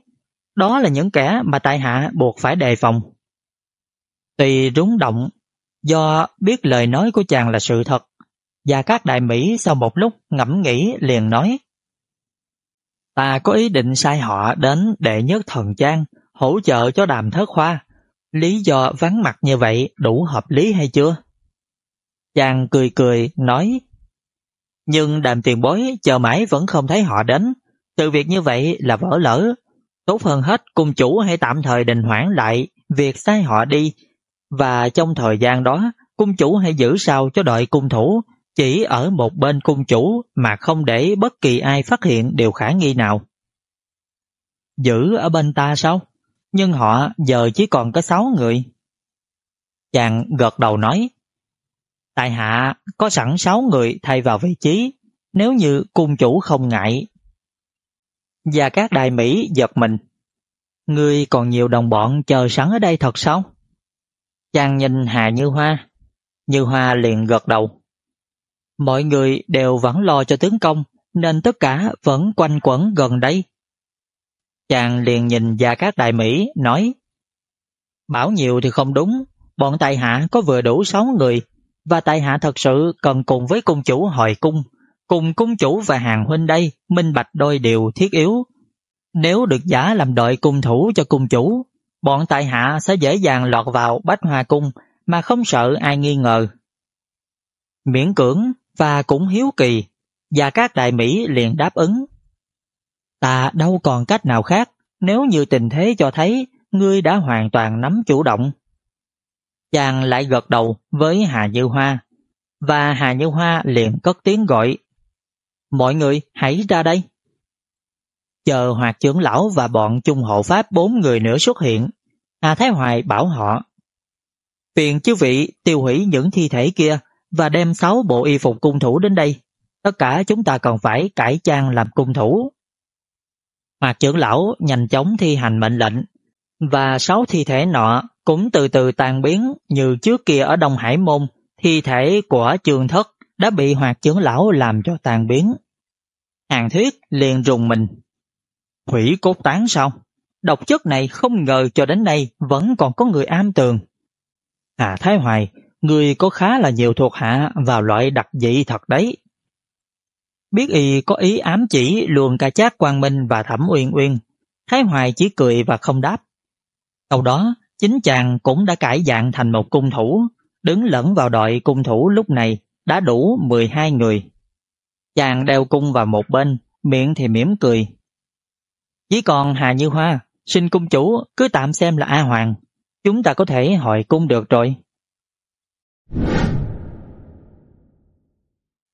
Đó là những kẻ mà tại hạ buộc phải đề phòng. Tùy rúng động, do biết lời nói của chàng là sự thật, và các đại Mỹ sau một lúc ngẫm nghĩ liền nói Ta có ý định sai họ đến đệ nhất thần trang hỗ trợ cho đàm thất khoa. Lý do vắng mặt như vậy đủ hợp lý hay chưa? Chàng cười cười, nói, Nhưng đàm tiền bối chờ mãi vẫn không thấy họ đến. Sự việc như vậy là vỡ lỡ. Tốt hơn hết cung chủ hãy tạm thời đình hoãn lại việc sai họ đi và trong thời gian đó, cung chủ hãy giữ sao cho đợi cung thủ chỉ ở một bên cung chủ mà không để bất kỳ ai phát hiện điều khả nghi nào. Giữ ở bên ta sao? Nhưng họ giờ chỉ còn có sáu người. Chàng gật đầu nói, Tại hạ có sẵn sáu người thay vào vị trí, nếu như cung chủ không ngại. Và các đại Mỹ giật mình. Ngươi còn nhiều đồng bọn chờ sẵn ở đây thật sao? Chàng nhìn Hà Như Hoa. Như Hoa liền gật đầu. Mọi người đều vẫn lo cho tướng công, nên tất cả vẫn quanh quẩn gần đây. Chàng liền nhìn Gia Cát Đại Mỹ, nói Bảo nhiều thì không đúng, bọn tài hạ có vừa đủ sáu người, và tài hạ thật sự cần cùng với cung chủ hội cung, cùng cung chủ và hàng huynh đây minh bạch đôi điều thiết yếu. Nếu được giả làm đội cung thủ cho cung chủ, bọn tài hạ sẽ dễ dàng lọt vào bách hoa cung mà không sợ ai nghi ngờ. Miễn cưỡng và cũng hiếu kỳ, và các đại Mỹ liền đáp ứng. Ta đâu còn cách nào khác nếu như tình thế cho thấy ngươi đã hoàn toàn nắm chủ động. Chàng lại gật đầu với Hà Như Hoa, và Hà Như Hoa liền cất tiếng gọi. Mọi người hãy ra đây. Chờ hoạt trưởng lão và bọn trung hộ pháp bốn người nữa xuất hiện, Hà Thái Hoài bảo họ. Phiền chư vị tiêu hủy những thi thể kia và đem sáu bộ y phục cung thủ đến đây. Tất cả chúng ta còn phải cải trang làm cung thủ. Hoạt trưởng lão nhanh chóng thi hành mệnh lệnh và sáu thi thể nọ cũng từ từ tan biến như trước kia ở Đông Hải Môn, thi thể của trường thất đã bị hoạt trưởng lão làm cho tan biến. Hàng thuyết liền rùng mình. Hủy cốt tán sao? Độc chất này không ngờ cho đến nay vẫn còn có người am tường. À, Thái Hoài, người có khá là nhiều thuộc hạ vào loại đặc dị thật đấy. Biết y có ý ám chỉ luồn cả chát Quang Minh và Thẩm Uyên Uyên, Thái Hoài chỉ cười và không đáp. Sau đó, chính chàng cũng đã cải dạng thành một cung thủ, đứng lẫn vào đội cung thủ lúc này đã đủ 12 người. Chàng đeo cung vào một bên, miệng thì mỉm cười. Chỉ còn Hà Như Hoa, xin cung chủ cứ tạm xem là A Hoàng, chúng ta có thể hội cung được rồi.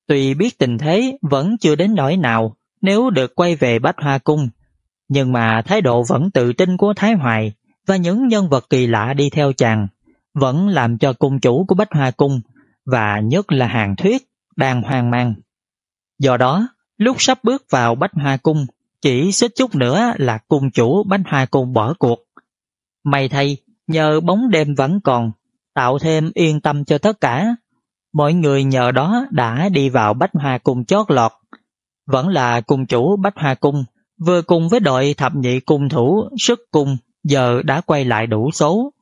Tuy biết tình thế vẫn chưa đến nỗi nào nếu được quay về Bách Hoa Cung, nhưng mà thái độ vẫn tự tin của Thái Hoài và những nhân vật kỳ lạ đi theo chàng vẫn làm cho cung chủ của Bách Hoa Cung và nhất là hàng thuyết đang hoang mang. Do đó, lúc sắp bước vào Bách Hoa Cung, chỉ xích chút nữa là cung chủ Bách Hoa Cung bỏ cuộc. May thay, nhờ bóng đêm vẫn còn, tạo thêm yên tâm cho tất cả. Mọi người nhờ đó đã đi vào Bách Hoa Cung chót lọt. Vẫn là cung chủ Bách Hoa Cung, vừa cùng với đội thập nhị cung thủ sức cung giờ đã quay lại đủ số.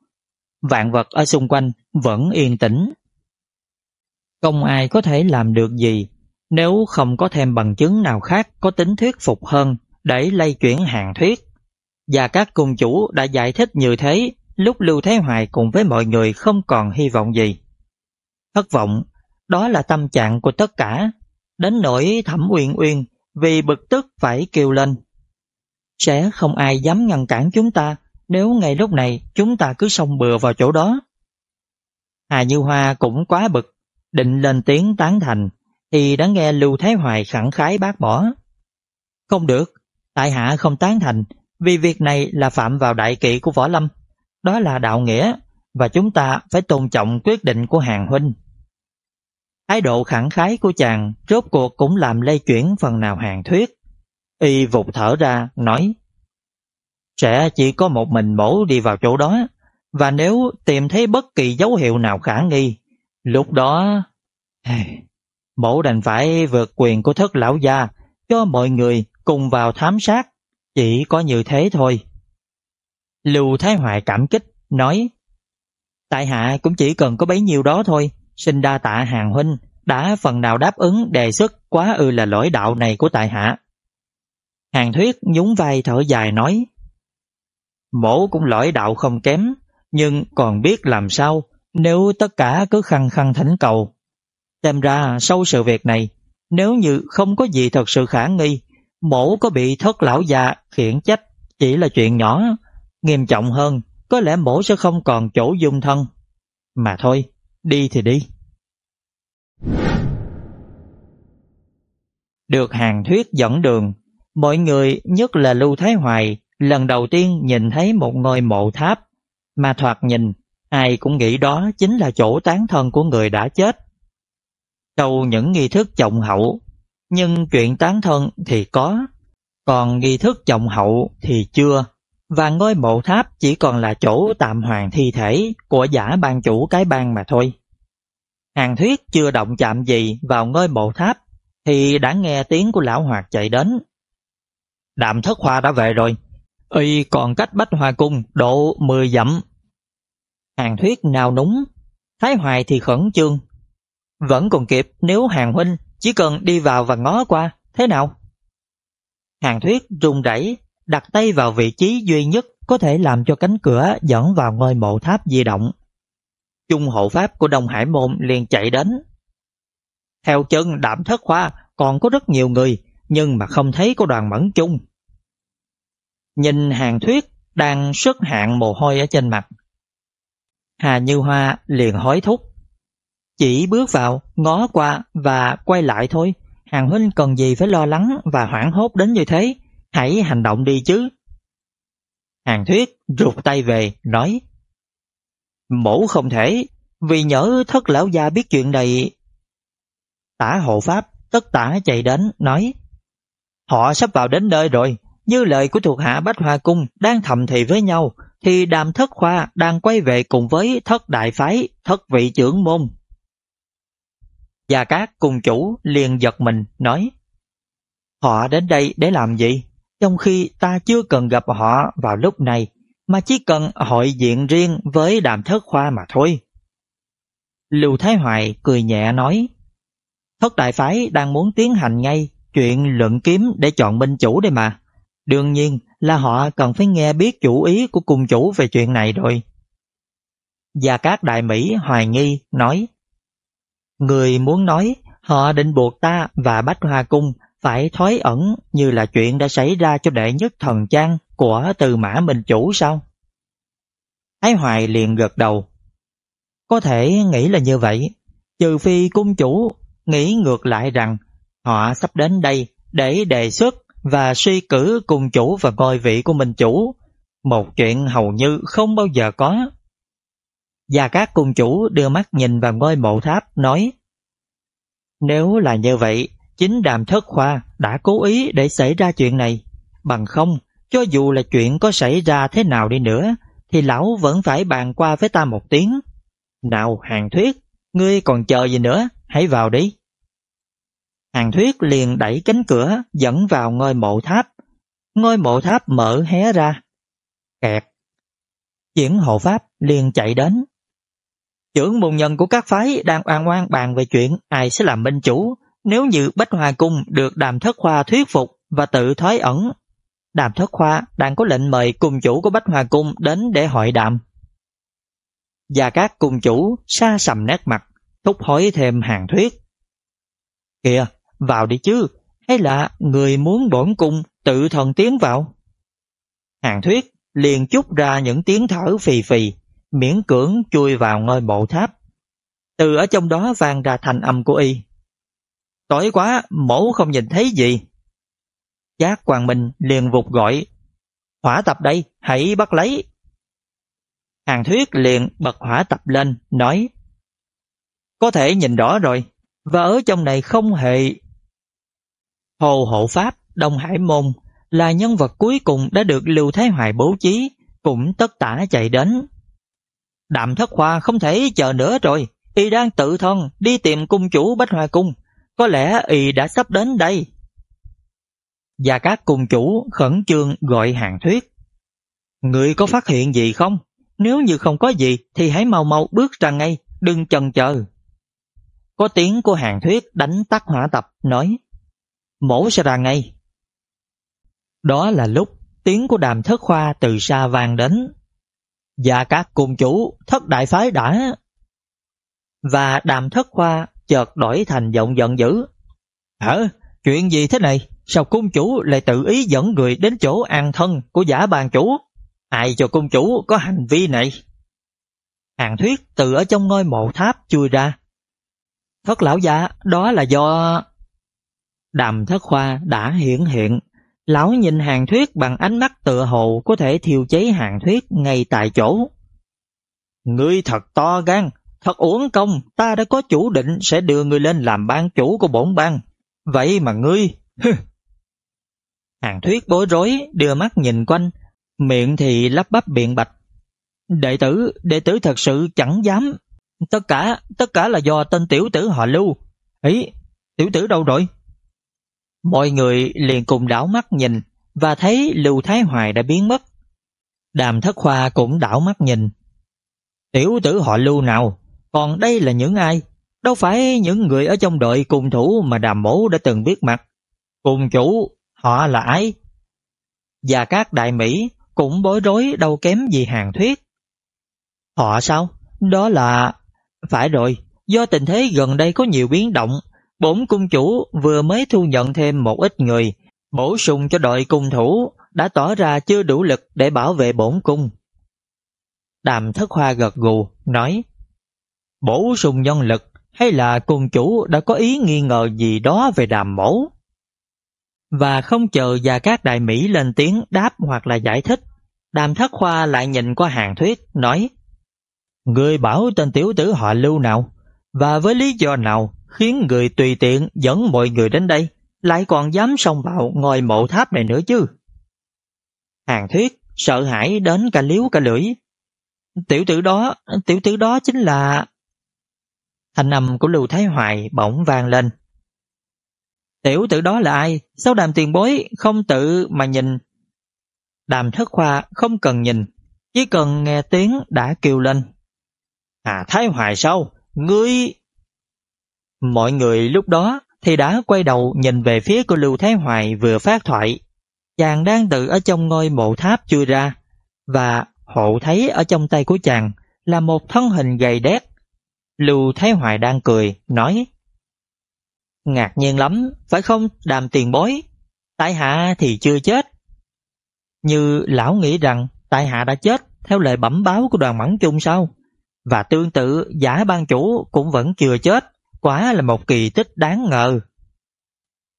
Vạn vật ở xung quanh vẫn yên tĩnh. Không ai có thể làm được gì nếu không có thêm bằng chứng nào khác có tính thuyết phục hơn để lay chuyển hàng thuyết. Và các cung chủ đã giải thích như thế lúc Lưu Thế Hoài cùng với mọi người không còn hy vọng gì. Thất vọng, đó là tâm trạng của tất cả, đến nỗi thẩm uyên uyên vì bực tức phải kêu lên. Sẽ không ai dám ngăn cản chúng ta nếu ngay lúc này chúng ta cứ xông bừa vào chỗ đó. Hà Như Hoa cũng quá bực, định lên tiếng tán thành, thì đã nghe Lưu Thái Hoài khẳng khái bác bỏ. Không được, tại hạ không tán thành, vì việc này là phạm vào đại kỵ của Võ Lâm. Đó là đạo nghĩa, và chúng ta phải tôn trọng quyết định của hàng huynh. Thái độ khẳng khái của chàng rốt cuộc cũng làm lây chuyển phần nào hàng thuyết. Y vụt thở ra, nói sẽ chỉ có một mình mổ đi vào chỗ đó, và nếu tìm thấy bất kỳ dấu hiệu nào khả nghi, lúc đó... Mổ đành phải vượt quyền của thất lão gia, cho mọi người cùng vào thám sát, chỉ có như thế thôi. Lưu Thái Hoài cảm kích, nói Tại hạ cũng chỉ cần có bấy nhiêu đó thôi, xin đa tạ hàng huynh, đã phần nào đáp ứng đề xuất quá ư là lỗi đạo này của tại hạ. Hàng thuyết nhún vai thở dài nói Mổ cũng lỗi đạo không kém, nhưng còn biết làm sao nếu tất cả cứ khăng khăng thỉnh cầu. Xem ra sau sự việc này, nếu như không có gì thật sự khả nghi, mổ có bị thất lão già khiển trách chỉ là chuyện nhỏ, nghiêm trọng hơn, có lẽ mổ sẽ không còn chỗ dung thân. Mà thôi, đi thì đi. Được hàng thuyết dẫn đường, mọi người nhất là Lưu Thái Hoài lần đầu tiên nhìn thấy một ngôi mộ tháp, mà thoạt nhìn, ai cũng nghĩ đó chính là chỗ tán thân của người đã chết. Đầu những nghi thức trọng hậu, nhưng chuyện tán thân thì có, còn nghi thức trọng hậu thì chưa, và ngôi mộ tháp chỉ còn là chỗ tạm hoàn thi thể của giả ban chủ cái bang mà thôi. Hàng thuyết chưa động chạm gì vào ngôi mộ tháp, thì đã nghe tiếng của lão hoạt chạy đến. Đạm thất hoa đã về rồi, Y còn cách Bách hoa Cung độ 10 dặm. Hàng thuyết nào núng, Thái Hoài thì khẩn trương. Vẫn còn kịp nếu hàng huynh chỉ cần đi vào và ngó qua, thế nào? Hàng thuyết rung rẩy đặt tay vào vị trí duy nhất có thể làm cho cánh cửa dẫn vào ngôi mộ tháp di động. Trung hộ pháp của Đông Hải Môn liền chạy đến. Theo chân đạm thất khoa còn có rất nhiều người, nhưng mà không thấy có đoàn mẫn chung. Nhìn hàng thuyết đang xuất hạn mồ hôi ở trên mặt. Hà Như Hoa liền hối thúc. Chỉ bước vào, ngó qua và quay lại thôi. Hàng huynh cần gì phải lo lắng và hoảng hốt đến như thế. Hãy hành động đi chứ. Hàng thuyết rụt tay về, nói Mẫu không thể, vì nhớ thất lão gia biết chuyện này. Tả hộ pháp tất tả chạy đến, nói Họ sắp vào đến nơi rồi, như lời của thuộc hạ Bách Hoa Cung đang thầm thì với nhau, thì đàm thất khoa đang quay về cùng với thất đại phái, thất vị trưởng môn. Và các cùng chủ liền giật mình, nói Họ đến đây để làm gì? Trong khi ta chưa cần gặp họ vào lúc này, mà chỉ cần hội diện riêng với đàm thất khoa mà thôi. Lưu Thái Hoài cười nhẹ nói Thất đại phái đang muốn tiến hành ngay chuyện luận kiếm để chọn minh chủ đây mà. Đương nhiên là họ cần phải nghe biết chủ ý của cung chủ về chuyện này rồi. Và các đại Mỹ hoài nghi nói Người muốn nói họ định buộc ta và Bách Hoa Cung phải thoái ẩn như là chuyện đã xảy ra cho đệ nhất thần trang của từ mã mình chủ sao? Ái Hoài liền gật đầu. Có thể nghĩ là như vậy, trừ phi cung chủ nghĩ ngược lại rằng họ sắp đến đây để đề xuất và suy cử cung chủ và ngôi vị của mình chủ, một chuyện hầu như không bao giờ có. Và các cung chủ đưa mắt nhìn vào ngôi mộ tháp nói Nếu là như vậy, chính đàm thất khoa đã cố ý để xảy ra chuyện này. Bằng không, cho dù là chuyện có xảy ra thế nào đi nữa, thì lão vẫn phải bàn qua với ta một tiếng. Nào hàng thuyết, ngươi còn chờ gì nữa, hãy vào đi. Hàng thuyết liền đẩy cánh cửa dẫn vào ngôi mộ tháp. Ngôi mộ tháp mở hé ra. Kẹt. Diễn hộ pháp liền chạy đến. Trưởng môn nhân của các phái đang oan oan bàn về chuyện ai sẽ làm minh chủ nếu như Bách Hoa Cung được đàm thất khoa thuyết phục và tự thoái ẩn. Đàm thất khoa đang có lệnh mời cùng chủ của Bách Hoa Cung đến để hội đàm. Và các cùng chủ xa sầm nét mặt, thúc hối thêm hàng thuyết. Kìa, vào đi chứ, hay là người muốn bổn cung tự thần tiến vào? Hàng thuyết liền chút ra những tiếng thở phì phì, miễn cưỡng chui vào ngôi bộ tháp. Từ ở trong đó vang ra thành âm của y. Tối quá, mẫu không nhìn thấy gì. Giác Quang Minh liền vụt gọi. Hỏa tập đây, hãy bắt lấy. Hàng thuyết liền bật hỏa tập lên, nói Có thể nhìn rõ rồi, và ở trong này không hề Hồ Hộ Pháp, Đông Hải Môn là nhân vật cuối cùng đã được Lưu Thái Hoài bố trí, cũng tất tả chạy đến. Đạm Thất Khoa không thể chờ nữa rồi, y đang tự thân đi tìm cung chủ Bách Hoa Cung, có lẽ y đã sắp đến đây. Và các cung chủ khẩn trương gọi hàng thuyết. Người có phát hiện gì không? Nếu như không có gì thì hãy mau mau bước ra ngay, đừng chần chờ. Có tiếng của hàng thuyết đánh tắt hỏa tập, nói mổ sẽ ra ngay. Đó là lúc tiếng của đàm thất khoa từ xa vang đến. Và các cung chủ thất đại phái đã... Và đàm thất khoa chợt đổi thành giọng giận dữ. Hả? Chuyện gì thế này? Sao cung chủ lại tự ý dẫn người đến chỗ an thân của giả bàn chủ? Ai cho cung chủ có hành vi này? Hàng thuyết từ ở trong ngôi mộ tháp chui ra. Thất lão giả, đó là do... Đàm thất khoa đã hiển hiện, lão nhìn hàng thuyết bằng ánh mắt tựa hồ có thể thiêu cháy hàng thuyết ngay tại chỗ. Ngươi thật to gan, thật uổng công, ta đã có chủ định sẽ đưa ngươi lên làm ban chủ của bổn bang. Vậy mà ngươi... hàng thuyết bối rối, đưa mắt nhìn quanh, miệng thì lắp bắp biện bạch. Đệ tử, đệ tử thật sự chẳng dám. Tất cả, tất cả là do tên tiểu tử họ lưu. Ý, tiểu tử đâu rồi? Mọi người liền cùng đảo mắt nhìn và thấy Lưu Thái Hoài đã biến mất. Đàm Thất Khoa cũng đảo mắt nhìn. Tiểu tử họ Lưu nào? Còn đây là những ai? Đâu phải những người ở trong đội cùng thủ mà đàm mổ đã từng biết mặt. Cùng chủ, họ là ai? Và các đại Mỹ cũng bối rối đâu kém gì hàng thuyết. Họ sao? Đó là... Phải rồi, do tình thế gần đây có nhiều biến động bổn cung chủ vừa mới thu nhận thêm một ít người, bổ sung cho đội cung thủ đã tỏ ra chưa đủ lực để bảo vệ bổn cung. Đàm thất hoa gật gù, nói Bổ sung nhân lực hay là cung chủ đã có ý nghi ngờ gì đó về đàm mẫu? Và không chờ già các Đại Mỹ lên tiếng đáp hoặc là giải thích, đàm thất khoa lại nhìn qua hàng thuyết, nói Người bảo tên tiểu tử họ lưu nào, và với lý do nào khiến người tùy tiện dẫn mọi người đến đây, lại còn dám xông vào ngôi mộ tháp này nữa chứ? Hàng thuyết sợ hãi đến cả liếu cả lưỡi. Tiểu tử đó, tiểu tử đó chính là... Thanh âm của Lưu Thái Hoài bỗng vang lên. Tiểu tử đó là ai? Sao đàm tiền bối không tự mà nhìn? Đàm thất khoa không cần nhìn, chỉ cần nghe tiếng đã kêu lên. À Thái Hoài sao? Ngươi... Mọi người lúc đó thì đã quay đầu nhìn về phía của Lưu Thái Hoài vừa phát thoại. Chàng đang tự ở trong ngôi mộ tháp chui ra, và hộ thấy ở trong tay của chàng là một thân hình gầy đét. Lưu Thái Hoài đang cười, nói Ngạc nhiên lắm, phải không đàm tiền bối? Tại hạ thì chưa chết. Như lão nghĩ rằng tại hạ đã chết theo lời bẩm báo của đoàn mẫn chung sao? Và tương tự giả ban chủ cũng vẫn chưa chết, quá là một kỳ tích đáng ngờ.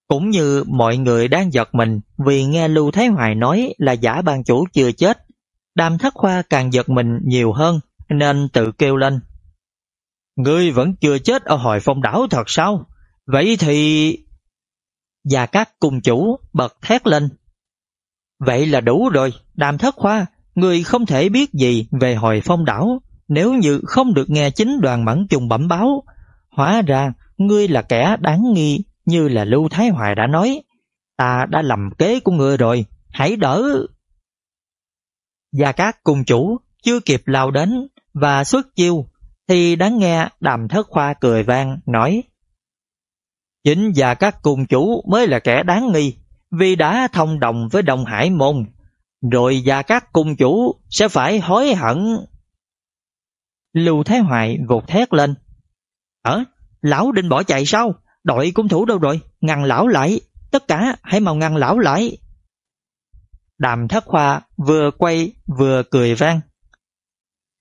Cũng như mọi người đang giật mình vì nghe Lưu Thái Hoài nói là giả ban chủ chưa chết, đàm thất khoa càng giật mình nhiều hơn nên tự kêu lên. Ngươi vẫn chưa chết ở hồi phong đảo thật sao? Vậy thì... Và các cung chủ bật thét lên. Vậy là đủ rồi, đàm thất khoa, người không thể biết gì về hồi phong đảo nếu như không được nghe chính đoàn mẫn trùng bẩm báo. Hóa ra, ngươi là kẻ đáng nghi như là Lưu Thái Hoài đã nói. Ta đã lầm kế của ngươi rồi, hãy đỡ. và các cung chủ chưa kịp lao đến và xuất chiêu thì đáng nghe đàm thất khoa cười vang, nói, Chính và các cung chủ mới là kẻ đáng nghi, vì đã thông đồng với đồng Hải Môn, rồi Gia các cung chủ sẽ phải hối hận. Lưu Thái Hoài vụt thét lên ở Lão định bỏ chạy sao? Đội cung thủ đâu rồi? Ngăn lão lại. Tất cả hãy mau ngăn lão lại. Đàm thất khoa vừa quay vừa cười vang.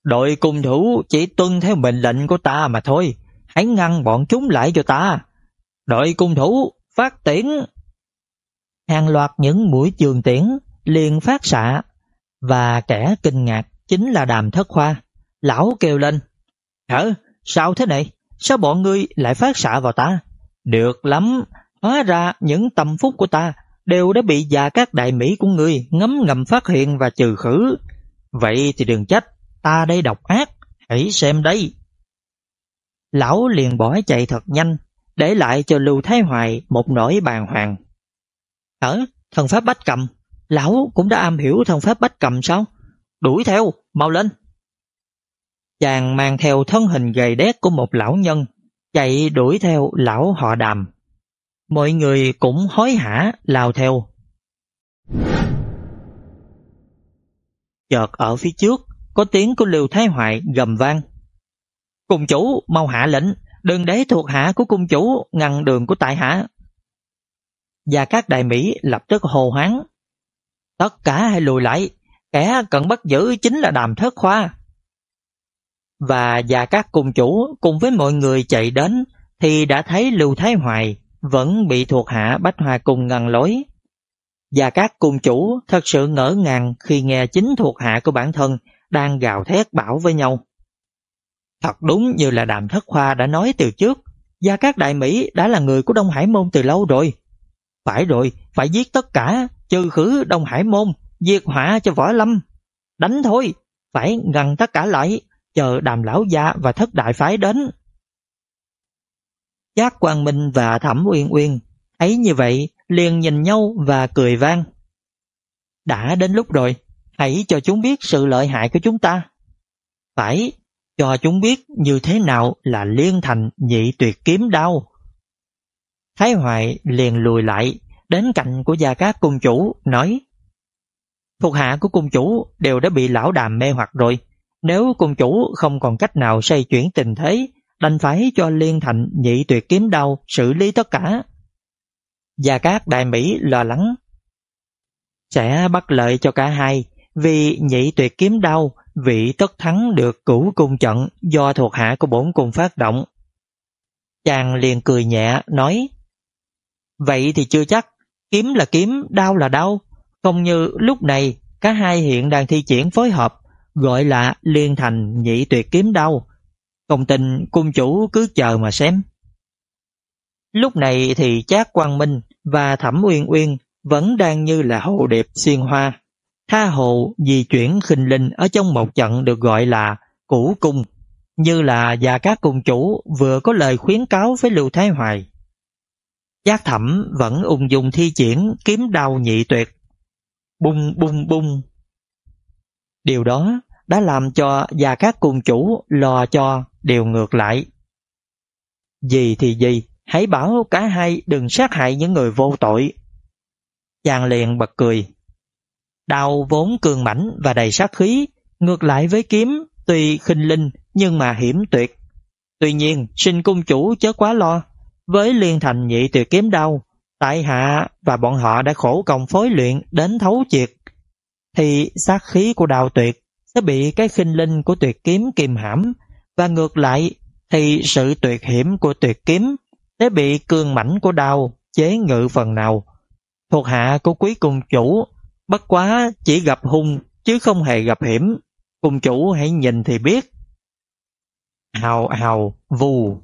Đội cung thủ chỉ tuân theo mệnh lệnh của ta mà thôi. Hãy ngăn bọn chúng lại cho ta. Đội cung thủ phát tiễn. Hàng loạt những mũi trường tiễn liền phát xạ và kẻ kinh ngạc chính là đàm thất khoa. Lão kêu lên. Hả? Sao thế này? Sao bọn ngươi lại phát xạ vào ta? Được lắm, hóa ra những tâm phúc của ta đều đã bị già các đại mỹ của ngươi ngấm ngầm phát hiện và trừ khử. Vậy thì đừng trách, ta đây độc ác, hãy xem đây. Lão liền bỏ chạy thật nhanh, để lại cho Lưu Thái Hoài một nỗi bàng hoàng. Hả? Thần pháp bách cầm, lão cũng đã am hiểu thần pháp bách cầm sao? Đuổi theo, mau lên. Chàng mang theo thân hình gầy đét của một lão nhân, chạy đuổi theo lão họ đàm. Mọi người cũng hối hả lao theo. Chợt ở phía trước, có tiếng của Lưu Thái Hoại gầm vang. Cung chủ, mau hạ lệnh, đừng để thuộc hạ của cung chủ ngăn đường của tại hạ. Và các đại Mỹ lập tức hồ hoáng. Tất cả hãy lùi lại, kẻ cần bắt giữ chính là đàm thất khoa và và các cung chủ cùng với mọi người chạy đến thì đã thấy Lưu Thái Hoài vẫn bị thuộc hạ Bách Hoa Cung ngăn lối. Và các cung chủ thật sự ngỡ ngàng khi nghe chính thuộc hạ của bản thân đang gào thét bảo với nhau. Thật đúng như là Đàm Thất Khoa đã nói từ trước, Gia các Đại Mỹ đã là người của Đông Hải Môn từ lâu rồi. Phải rồi, phải giết tất cả, trừ khử Đông Hải Môn, diệt họa cho Võ Lâm. Đánh thôi, phải ngăn tất cả lại, chờ đàm lão gia và thất đại phái đến. Giác Quang Minh và Thẩm Uyên Uyên thấy như vậy liền nhìn nhau và cười vang. Đã đến lúc rồi, hãy cho chúng biết sự lợi hại của chúng ta. Phải, cho chúng biết như thế nào là liên thành nhị tuyệt kiếm đau Thái Hoài liền lùi lại, đến cạnh của gia cát cung chủ, nói Thuộc hạ của cung chủ đều đã bị lão đàm mê hoặc rồi, nếu cung chủ không còn cách nào xoay chuyển tình thế, đành phải cho Liên Thành nhị tuyệt kiếm đau xử lý tất cả. Gia Cát Đại Mỹ lo lắng. Sẽ bắt lợi cho cả hai, vì nhị tuyệt kiếm đau vị tất thắng được cửu cung trận do thuộc hạ của bổn cung phát động. Chàng liền cười nhẹ, nói Vậy thì chưa chắc, kiếm là kiếm, đau là đau, không như lúc này cả hai hiện đang thi triển phối hợp, gọi là liên thành nhị tuyệt kiếm đau. Công tình cung chủ cứ chờ mà xem. Lúc này thì Chát Quang Minh và Thẩm Uyên Uyên vẫn đang như là hồ điệp xuyên hoa. Tha hồ di chuyển khinh linh ở trong một trận được gọi là củ cung, như là và các cung chủ vừa có lời khuyến cáo với Lưu Thái Hoài. Giác thẩm vẫn ung dung thi triển kiếm đao nhị tuyệt. Bung bung bung. Điều đó đã làm cho và các cung chủ lo cho đều ngược lại. Gì thì gì, hãy bảo cả hai đừng sát hại những người vô tội. Chàng liền bật cười. Đao vốn cường mãnh và đầy sát khí, ngược lại với kiếm tuy khinh linh nhưng mà hiểm tuyệt. Tuy nhiên, sinh cung chủ chớ quá lo, với liên thành nhị tuyệt kiếm đao, tại hạ và bọn họ đã khổ công phối luyện đến thấu triệt, thì sát khí của đao tuyệt sẽ bị cái khinh linh của tuyệt kiếm kìm hãm, và ngược lại thì sự tuyệt hiểm của tuyệt kiếm sẽ bị cường mảnh của đao chế ngự phần nào. Thuộc hạ của quý cung chủ Bất quá chỉ gặp hung chứ không hề gặp hiểm. Cùng chủ hãy nhìn thì biết. Hào hào vù.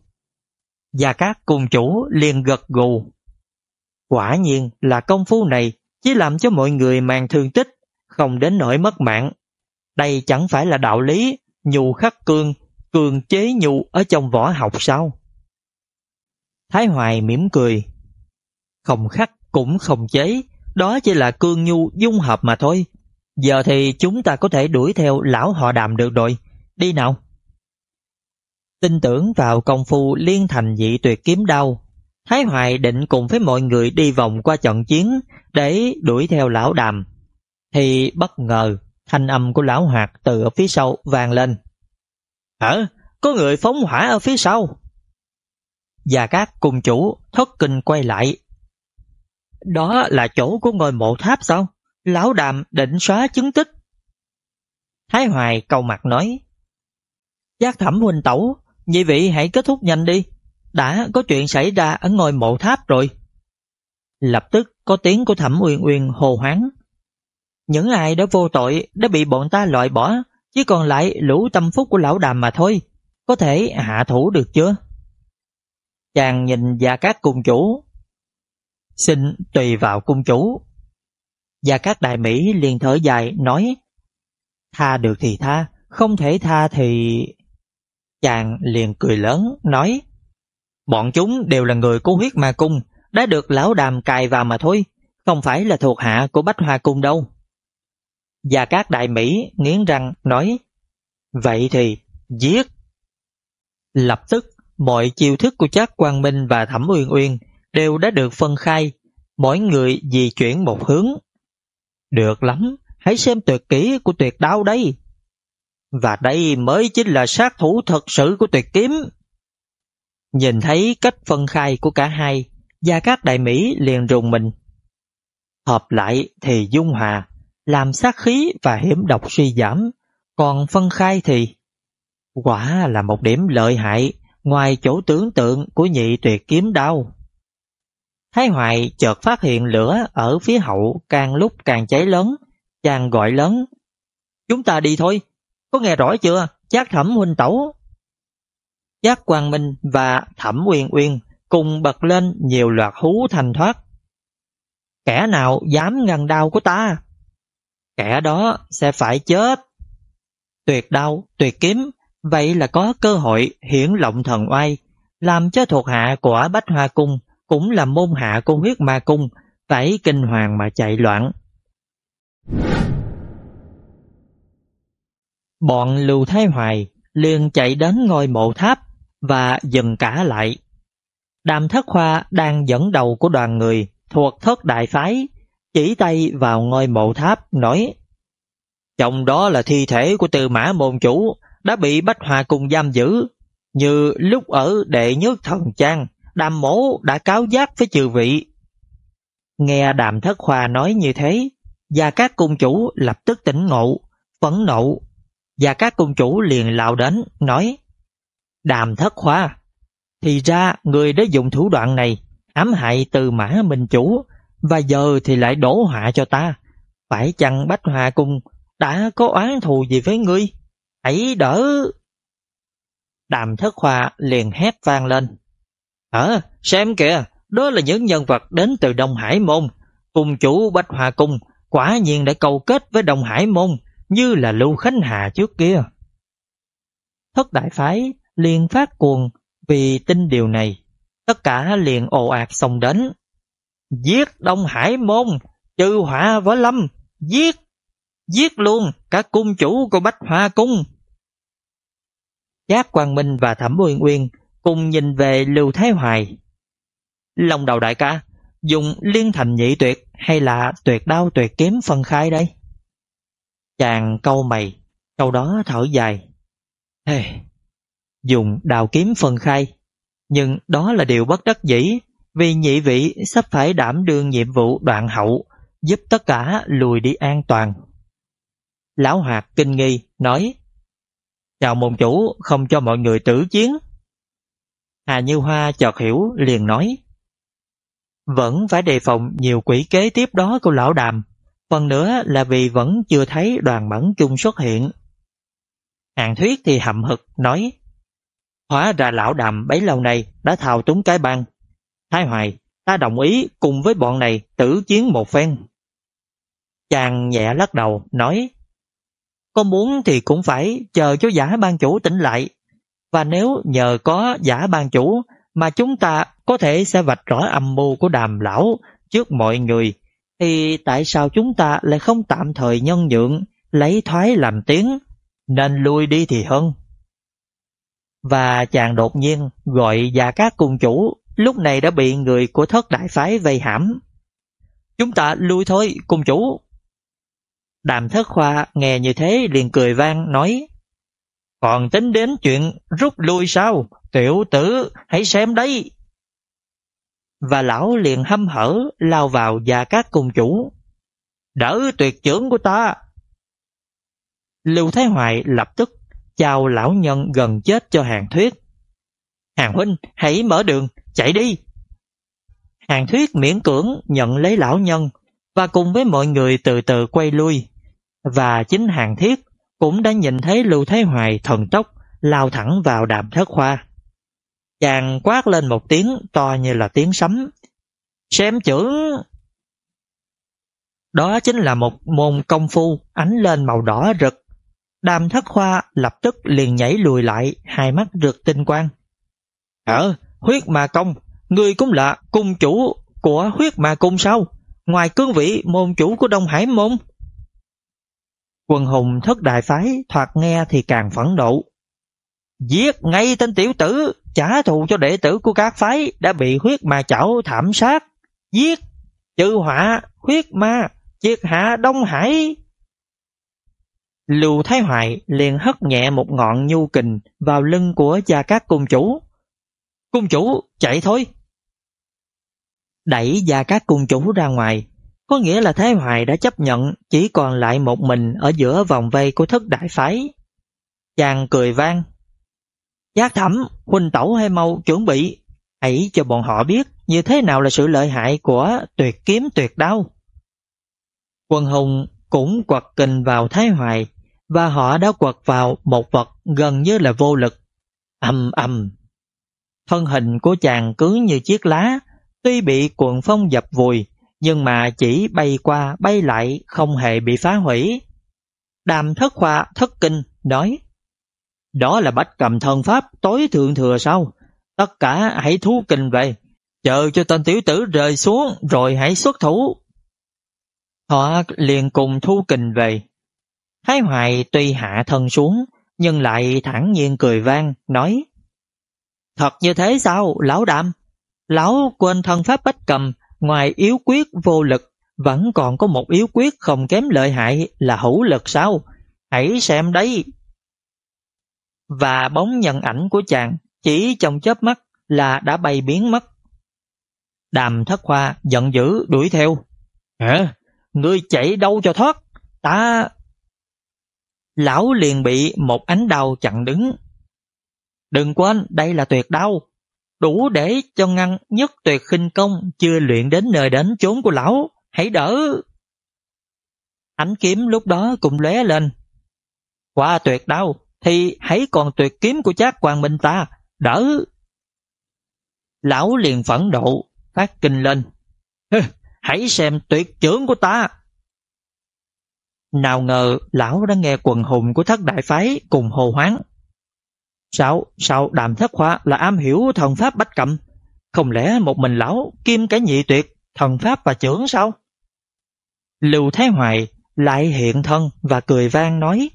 và các cùng chủ liền gật gù. Quả nhiên là công phu này chỉ làm cho mọi người mang thương tích, không đến nỗi mất mạng. Đây chẳng phải là đạo lý, nhu khắc cương, cường chế nhu ở trong võ học sao? Thái Hoài mỉm cười. Không khắc cũng không chế, đó chỉ là cương nhu, dung hợp mà thôi. Giờ thì chúng ta có thể đuổi theo lão họ đàm được rồi. Đi nào. Tin tưởng vào công phu liên thành dị tuyệt kiếm đau. Thái Hoài định cùng với mọi người đi vòng qua trận chiến để đuổi theo lão đàm. Thì bất ngờ, thanh âm của lão hoạt từ ở phía sau vang lên. Hả? Có người phóng hỏa ở phía sau. Và các cùng chủ thất kinh quay lại đó là chỗ của ngôi mộ tháp sao? Lão đàm định xóa chứng tích. Thái Hoài cầu mặt nói, Giác thẩm huynh tẩu, Nhị vị hãy kết thúc nhanh đi. Đã có chuyện xảy ra ở ngôi mộ tháp rồi. Lập tức có tiếng của thẩm uyên uyên hồ hoáng. Những ai đã vô tội Đã bị bọn ta loại bỏ, Chỉ còn lại lũ tâm phúc của lão đàm mà thôi. Có thể hạ thủ được chưa? Chàng nhìn và các cùng chủ Xin tùy vào cung chủ. Và các đại Mỹ liền thở dài nói Tha được thì tha, không thể tha thì... Chàng liền cười lớn, nói Bọn chúng đều là người của huyết ma cung, đã được lão đàm cài vào mà thôi, không phải là thuộc hạ của bách hoa cung đâu. Và các đại Mỹ nghiến răng nói Vậy thì giết. Lập tức, mọi chiêu thức của chắc Quang Minh và Thẩm Uyên Uyên đều đã được phân khai, mỗi người di chuyển một hướng. Được lắm, hãy xem tuyệt kỹ của tuyệt đao đây. Và đây mới chính là sát thủ thật sự của tuyệt kiếm. Nhìn thấy cách phân khai của cả hai, gia các đại Mỹ liền rùng mình. Hợp lại thì dung hòa, làm sát khí và hiểm độc suy giảm, còn phân khai thì quả là một điểm lợi hại ngoài chỗ tưởng tượng của nhị tuyệt kiếm đao. Thái Hoài chợt phát hiện lửa ở phía hậu càng lúc càng cháy lớn, chàng gọi lớn. Chúng ta đi thôi, có nghe rõ chưa, Chắc Thẩm huynh tẩu. Giác Quang Minh và Thẩm Uyên Uyên cùng bật lên nhiều loạt hú thành thoát. Kẻ nào dám ngăn đau của ta? Kẻ đó sẽ phải chết. Tuyệt đau, tuyệt kiếm, vậy là có cơ hội hiển lộng thần oai, làm cho thuộc hạ của Bách Hoa Cung cũng là môn hạ của huyết ma cung, tẩy kinh hoàng mà chạy loạn. Bọn Lưu Thái Hoài liền chạy đến ngôi mộ tháp và dừng cả lại. Đàm Thất Khoa đang dẫn đầu của đoàn người thuộc thất đại phái, chỉ tay vào ngôi mộ tháp nói Trong đó là thi thể của từ mã môn chủ đã bị Bách Hòa cùng giam giữ. Như lúc ở đệ nhất thần trang, đàm mổ đã cáo giác với trừ vị. Nghe đàm thất hòa nói như thế, và các cung chủ lập tức tỉnh ngộ, phẫn nộ, và các cung chủ liền lao đến, nói Đàm thất hòa thì ra người đã dùng thủ đoạn này ám hại từ mã minh chủ và giờ thì lại đổ họa cho ta. Phải chăng Bách Hòa Cung đã có oán thù gì với ngươi? Hãy đỡ! Đàm thất hòa liền hét vang lên. Hả? Xem kìa, đó là những nhân vật đến từ Đông Hải Môn. Cung chủ Bách Hòa Cung quả nhiên đã cầu kết với Đông Hải Môn như là Lưu Khánh Hà trước kia. Thất đại phái liền phát cuồng vì tin điều này. Tất cả liền ồ ạt xông đến. Giết Đông Hải Môn, trừ họa võ lâm, giết, giết luôn cả cung chủ của Bách Hoa Cung. Giác Quang Minh và Thẩm Uyên Uyên cùng nhìn về Lưu Thái Hoài. Lòng đầu đại ca, dùng liên thành nhị tuyệt hay là tuyệt đao tuyệt kiếm phân khai đây? Chàng câu mày, câu đó thở dài. Hey, dùng đào kiếm phân khai, nhưng đó là điều bất đắc dĩ vì nhị vị sắp phải đảm đương nhiệm vụ đoạn hậu giúp tất cả lùi đi an toàn. Lão Hạc kinh nghi nói Chào môn chủ không cho mọi người tử chiến. Hà Như Hoa chợt hiểu liền nói Vẫn phải đề phòng nhiều quỷ kế tiếp đó của lão đàm Phần nữa là vì vẫn chưa thấy đoàn mẫn chung xuất hiện. Hàng thuyết thì hậm hực nói Hóa ra lão đàm bấy lâu nay đã thao túng cái băng. Thái Hoài, ta đồng ý cùng với bọn này tử chiến một phen. Chàng nhẹ lắc đầu, nói Có muốn thì cũng phải chờ cho giả ban chủ tỉnh lại. Và nếu nhờ có giả ban chủ mà chúng ta có thể sẽ vạch rõ âm mưu của đàm lão trước mọi người, thì tại sao chúng ta lại không tạm thời nhân nhượng, lấy thoái làm tiếng, nên lui đi thì hơn. Và chàng đột nhiên gọi Già các cung chủ lúc này đã bị người của thất đại phái vây hãm. Chúng ta lui thôi, cung chủ. Đàm thất khoa nghe như thế liền cười vang nói còn tính đến chuyện rút lui sao? Tiểu tử, hãy xem đấy. Và lão liền hâm hở lao vào gia các cung chủ. Đỡ tuyệt trưởng của ta. Lưu Thái Hoài lập tức chào lão nhân gần chết cho hàng thuyết. Hàng huynh, hãy mở đường, chạy đi. Hàng thuyết miễn cưỡng nhận lấy lão nhân và cùng với mọi người từ từ quay lui. Và chính hàng thiết cũng đã nhìn thấy Lưu Thái Hoài thần tốc lao thẳng vào đàm thất khoa. Chàng quát lên một tiếng to như là tiếng sấm. Xem chưởng! Đó chính là một môn công phu ánh lên màu đỏ rực Đàm thất khoa lập tức liền nhảy lùi lại, hai mắt rực tinh quang. Ờ, huyết mà công, ngươi cũng là cung chủ của huyết mà cung sao? Ngoài cương vị môn chủ của Đông Hải môn. Quần hùng thất đại phái thoạt nghe thì càng phẫn nộ. Giết ngay tên tiểu tử, trả thù cho đệ tử của các phái đã bị huyết ma chảo thảm sát. Giết, trừ họa, huyết ma, triệt hạ Đông Hải. Lưu Thái hoại liền hất nhẹ một ngọn nhu kình vào lưng của gia các cung chủ. Cung chủ, chạy thôi! Đẩy gia các cung chủ ra ngoài, có nghĩa là Thái Hoài đã chấp nhận chỉ còn lại một mình ở giữa vòng vây của thất đại phái. Chàng cười vang. Giác thẩm, huynh tẩu hay mau chuẩn bị, hãy cho bọn họ biết như thế nào là sự lợi hại của tuyệt kiếm tuyệt đau Quân hùng cũng quật kình vào Thái Hoài và họ đã quật vào một vật gần như là vô lực. Âm âm. Thân hình của chàng cứ như chiếc lá, tuy bị cuộn phong dập vùi, nhưng mà chỉ bay qua bay lại không hề bị phá hủy. Đàm thất khoa thất kinh nói Đó là bách cầm thần pháp tối thượng thừa sau Tất cả hãy thu kinh về, chờ cho tên tiểu tử rời xuống rồi hãy xuất thủ. Họ liền cùng thu kình về, Thái Hoài tuy hạ thân xuống, nhưng lại thẳng nhiên cười vang, nói Thật như thế sao, lão đạm? Lão quên thân pháp bách cầm, ngoài yếu quyết vô lực, vẫn còn có một yếu quyết không kém lợi hại là hữu lực sao? Hãy xem đấy! và bóng nhân ảnh của chàng chỉ trong chớp mắt là đã bay biến mất. Đàm thất khoa giận dữ đuổi theo. Hả? Ngươi chạy đâu cho thoát? Ta... Lão liền bị một ánh đau chặn đứng. Đừng quên, đây là tuyệt đau. Đủ để cho ngăn nhất tuyệt khinh công chưa luyện đến nơi đến chốn của lão. Hãy đỡ. Ánh kiếm lúc đó cũng lóe lên. Qua tuyệt đau, thì hãy còn tuyệt kiếm của chác quang minh ta. Đỡ. Lão liền phẫn độ, phát kinh lên. Hãy xem tuyệt trưởng của ta. Nào ngờ lão đã nghe quần hùng của thất đại phái cùng hồ hoáng. Sao, sao đàm thất khoa là am hiểu thần pháp bách cẩm? Không lẽ một mình lão kim cái nhị tuyệt, thần pháp và trưởng sao? Lưu Thái Hoài lại hiện thân và cười vang nói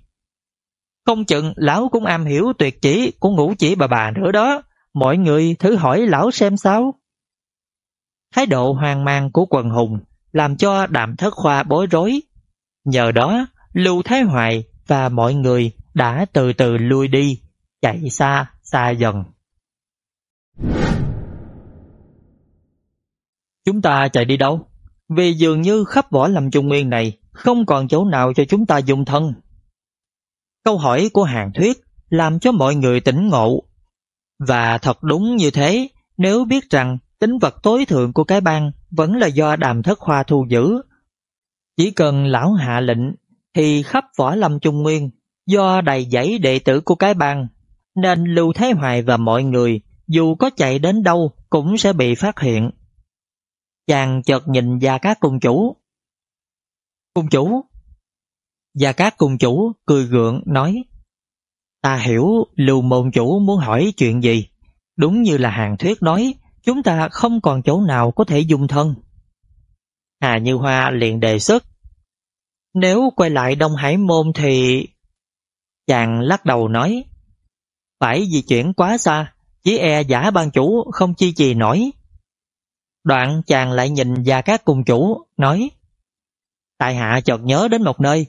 Không chừng lão cũng am hiểu tuyệt chỉ của ngũ chỉ bà bà nữa đó, mọi người thử hỏi lão xem sao. Thái độ hoang mang của quần hùng làm cho đàm thất khoa bối rối. Nhờ đó, Lưu Thái Hoài và mọi người đã từ từ lui đi, chạy xa, xa dần. Chúng ta chạy đi đâu? Vì dường như khắp võ lâm trung nguyên này không còn chỗ nào cho chúng ta dùng thân. Câu hỏi của hàng thuyết làm cho mọi người tỉnh ngộ. Và thật đúng như thế, nếu biết rằng tính vật tối thượng của cái bang vẫn là do đàm thất hoa thu giữ. Chỉ cần lão hạ lệnh thì khắp võ lâm trung nguyên do đầy dãy đệ tử của cái bang nên Lưu Thế Hoài và mọi người, dù có chạy đến đâu, cũng sẽ bị phát hiện. Chàng chợt nhìn Gia Cát Cung Chủ. Cung Chủ? Gia Cát Cung Chủ cười gượng nói, Ta hiểu Lưu Môn Chủ muốn hỏi chuyện gì. Đúng như là hàng thuyết nói, chúng ta không còn chỗ nào có thể dùng thân. Hà Như Hoa liền đề xuất. Nếu quay lại Đông Hải Môn thì... Chàng lắc đầu nói. Phải di chuyển quá xa, chỉ e giả ban chủ không chi trì nổi. Đoạn chàng lại nhìn Gia các cùng chủ, nói Tại hạ chợt nhớ đến một nơi,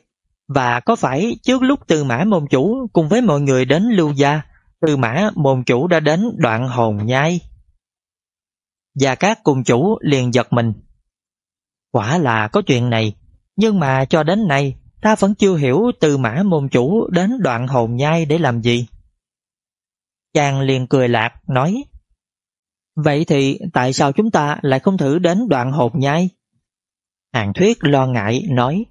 và có phải trước lúc Tư Mã Môn Chủ cùng với mọi người đến Lưu Gia, Tư Mã Môn Chủ đã đến đoạn hồn nhai? Gia các cùng chủ liền giật mình. Quả là có chuyện này, nhưng mà cho đến nay ta vẫn chưa hiểu Tư Mã Môn Chủ đến đoạn hồn nhai để làm gì. Chàng liền cười lạc, nói Vậy thì tại sao chúng ta lại không thử đến đoạn hồn nhai? Hàng thuyết lo ngại nói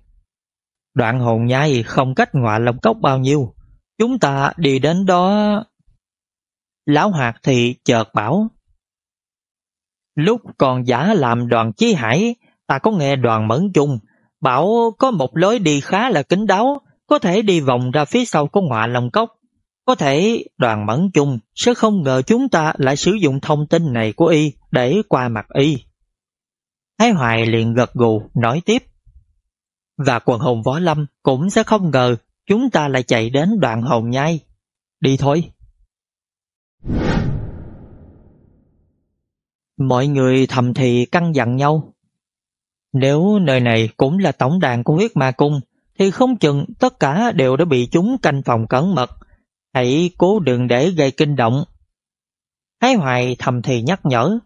Đoạn hồn nhai không cách ngoại lồng cốc bao nhiêu Chúng ta đi đến đó Lão hạt thì chợt bảo Lúc còn giả làm đoàn chí hải Ta có nghe đoàn mẫn chung Bảo có một lối đi khá là kín đáo Có thể đi vòng ra phía sau của ngoại lồng cốc có thể đoàn mẫn chung sẽ không ngờ chúng ta lại sử dụng thông tin này của y để qua mặt y. Thái Hoài liền gật gù nói tiếp. Và quần hùng võ lâm cũng sẽ không ngờ chúng ta lại chạy đến đoạn hồn nhai. Đi thôi. Mọi người thầm thì căng dặn nhau. Nếu nơi này cũng là tổng đàn của huyết ma cung, thì không chừng tất cả đều đã bị chúng canh phòng cẩn mật, Hãy cố đừng để gây kinh động. Thái Hoài thầm thì nhắc nhở.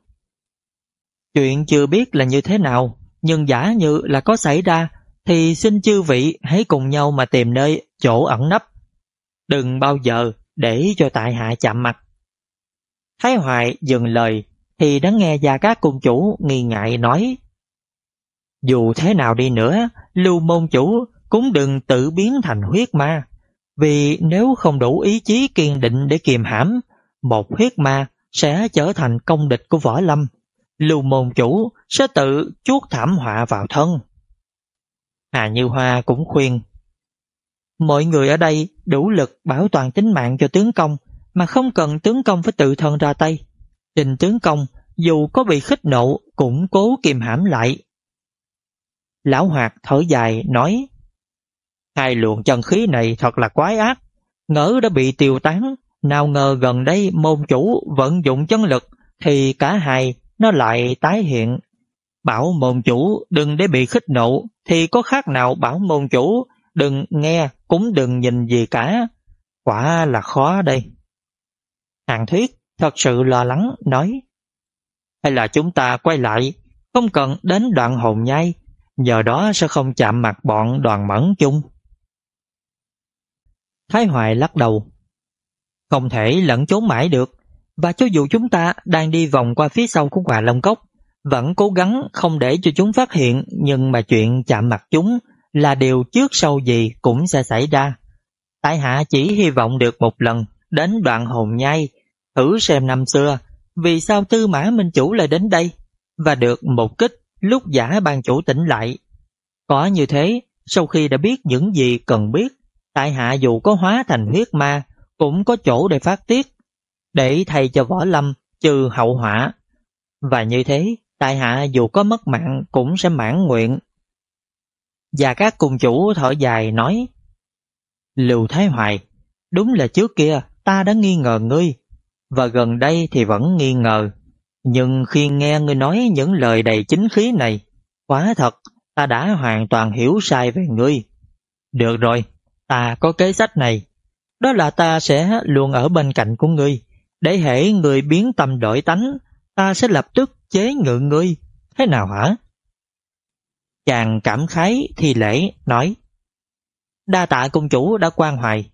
Chuyện chưa biết là như thế nào, nhưng giả như là có xảy ra, thì xin chư vị hãy cùng nhau mà tìm nơi chỗ ẩn nấp. Đừng bao giờ để cho tại hạ chạm mặt. Thái Hoài dừng lời thì đã nghe Gia Cát Cung Chủ nghi ngại nói Dù thế nào đi nữa, Lưu Môn Chủ cũng đừng tự biến thành huyết ma. Vì nếu không đủ ý chí kiên định để kiềm hãm, một huyết ma sẽ trở thành công địch của võ lâm. Lưu môn chủ sẽ tự chuốt thảm họa vào thân. Hà Như Hoa cũng khuyên Mọi người ở đây đủ lực bảo toàn tính mạng cho tướng công mà không cần tướng công phải tự thân ra tay. Trình tướng công dù có bị khích nộ cũng cố kiềm hãm lại. Lão Hoạt thở dài nói Hai luồng chân khí này thật là quái ác, ngỡ đã bị tiêu tán, nào ngờ gần đây môn chủ vận dụng chân lực thì cả hai nó lại tái hiện. Bảo môn chủ đừng để bị khích nộ thì có khác nào bảo môn chủ đừng nghe cũng đừng nhìn gì cả. Quả là khó đây. Hàng thuyết thật sự lo lắng nói Hay là chúng ta quay lại Không cần đến đoạn hồn nhai Nhờ đó sẽ không chạm mặt bọn đoàn mẫn chung Thái Hoài lắc đầu Không thể lẫn trốn mãi được Và cho dù chúng ta đang đi vòng qua phía sau của quả Long Cốc Vẫn cố gắng không để cho chúng phát hiện Nhưng mà chuyện chạm mặt chúng Là điều trước sau gì cũng sẽ xảy ra Tại hạ chỉ hy vọng được một lần Đến đoạn hồn nhai Thử xem năm xưa, vì sao Tư Mã Minh Chủ lại đến đây và được một kích lúc giả ban chủ tỉnh lại. Có như thế, sau khi đã biết những gì cần biết, tại hạ dù có hóa thành huyết ma, cũng có chỗ để phát tiết, để thầy cho võ lâm trừ hậu họa. Và như thế, tại hạ dù có mất mạng cũng sẽ mãn nguyện. Và các cùng chủ thở dài nói, Lưu Thái Hoài, đúng là trước kia ta đã nghi ngờ ngươi, và gần đây thì vẫn nghi ngờ. Nhưng khi nghe ngươi nói những lời đầy chính khí này, quá thật, ta đã hoàn toàn hiểu sai về ngươi. Được rồi, ta có kế sách này. Đó là ta sẽ luôn ở bên cạnh của ngươi, để hệ người biến tâm đổi tánh, ta sẽ lập tức chế ngự ngươi. Thế nào hả? Chàng cảm khái thì lễ nói Đa tạ cung chủ đã quan hoài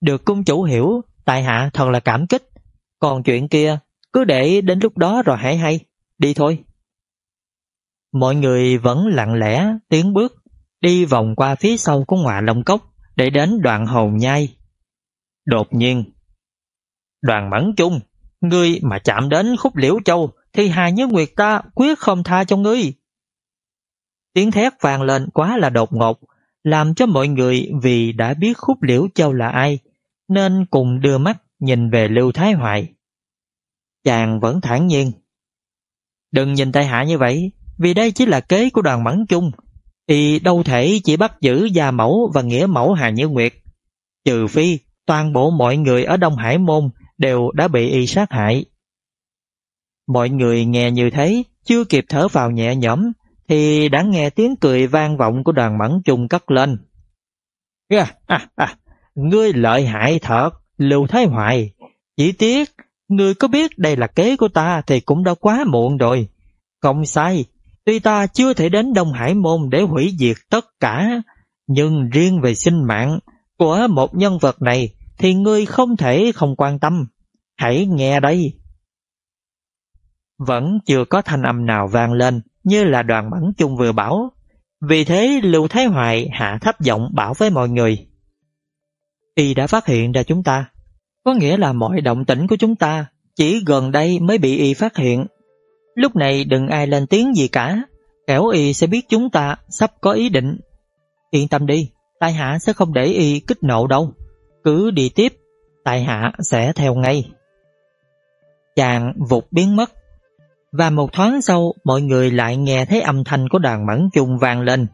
Được cung chủ hiểu Tại hạ thật là cảm kích còn chuyện kia, cứ để đến lúc đó rồi hãy hay. Đi thôi. Mọi người vẫn lặng lẽ tiến bước, đi vòng qua phía sau của ngọa Long Cốc để đến đoạn hồn nhai. Đột nhiên, đoàn mẫn chung, ngươi mà chạm đến khúc liễu châu thì Hà Như Nguyệt ta quyết không tha cho ngươi. Tiếng thét vang lên quá là đột ngột, làm cho mọi người vì đã biết khúc liễu châu là ai, nên cùng đưa mắt nhìn về Lưu Thái Hoài. Chàng vẫn thản nhiên. Đừng nhìn tai hạ như vậy, vì đây chỉ là kế của đoàn mẫn chung, thì đâu thể chỉ bắt giữ gia mẫu và nghĩa mẫu Hà Như Nguyệt. Trừ phi, toàn bộ mọi người ở Đông Hải Môn đều đã bị y sát hại. Mọi người nghe như thế, chưa kịp thở vào nhẹ nhõm, thì đã nghe tiếng cười vang vọng của đoàn mẫn trùng cất lên. À, à, à, ngươi lợi hại thật! Lưu Thái Hoài, chỉ tiếc, người có biết đây là kế của ta thì cũng đã quá muộn rồi. Không sai, tuy ta chưa thể đến Đông Hải Môn để hủy diệt tất cả, nhưng riêng về sinh mạng của một nhân vật này thì ngươi không thể không quan tâm. Hãy nghe đây. Vẫn chưa có thanh âm nào vang lên như là đoàn bắn chung vừa bảo. Vì thế Lưu Thái Hoài hạ thấp giọng bảo với mọi người. Y đã phát hiện ra chúng ta. Có nghĩa là mọi động tĩnh của chúng ta chỉ gần đây mới bị Y phát hiện. Lúc này đừng ai lên tiếng gì cả, kẻo Y sẽ biết chúng ta sắp có ý định. Yên tâm đi, tại hạ sẽ không để Y kích nộ đâu. Cứ đi tiếp, tại hạ sẽ theo ngay. Chàng vụt biến mất. Và một thoáng sau, mọi người lại nghe thấy âm thanh của đàn mẫn chung vang lên.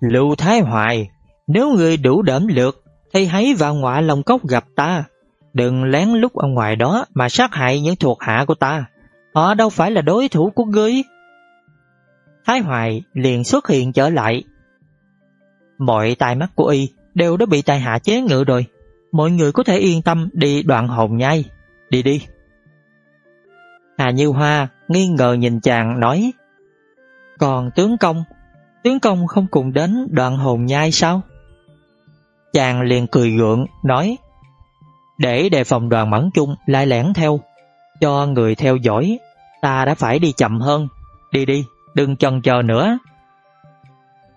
Lưu Thái Hoài, nếu người đủ đỡm lược thì hãy vào ngọa lòng cốc gặp ta. Đừng lén lút ở ngoài đó mà sát hại những thuộc hạ của ta. Họ đâu phải là đối thủ của ngươi. Thái Hoài liền xuất hiện trở lại. Mọi tai mắt của y đều đã bị tai hạ chế ngự rồi. Mọi người có thể yên tâm đi đoạn hồn nhai. Đi đi. Hà Như Hoa nghi ngờ nhìn chàng nói Còn tướng công, tướng công không cùng đến đoạn hồn nhai sao? Chàng liền cười gượng, nói Để đề phòng đoàn mẫn chung lại lẻn theo Cho người theo dõi Ta đã phải đi chậm hơn Đi đi, đừng chần chờ nữa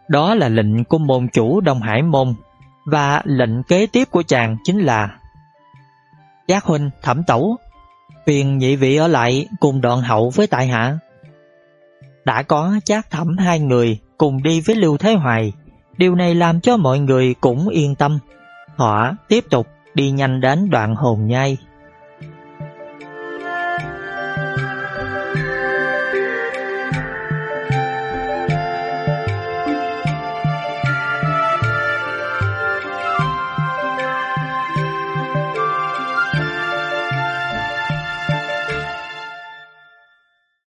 Đó là lệnh của môn chủ Đông Hải Môn Và lệnh kế tiếp của chàng chính là Giác huynh thẩm tẩu Phiền nhị vị ở lại cùng đoạn hậu với tại hạ Đã có chát thẩm hai người cùng đi với Lưu Thế Hoài Điều này làm cho mọi người cũng yên tâm. Họ tiếp tục đi nhanh đến đoạn hồn nhai.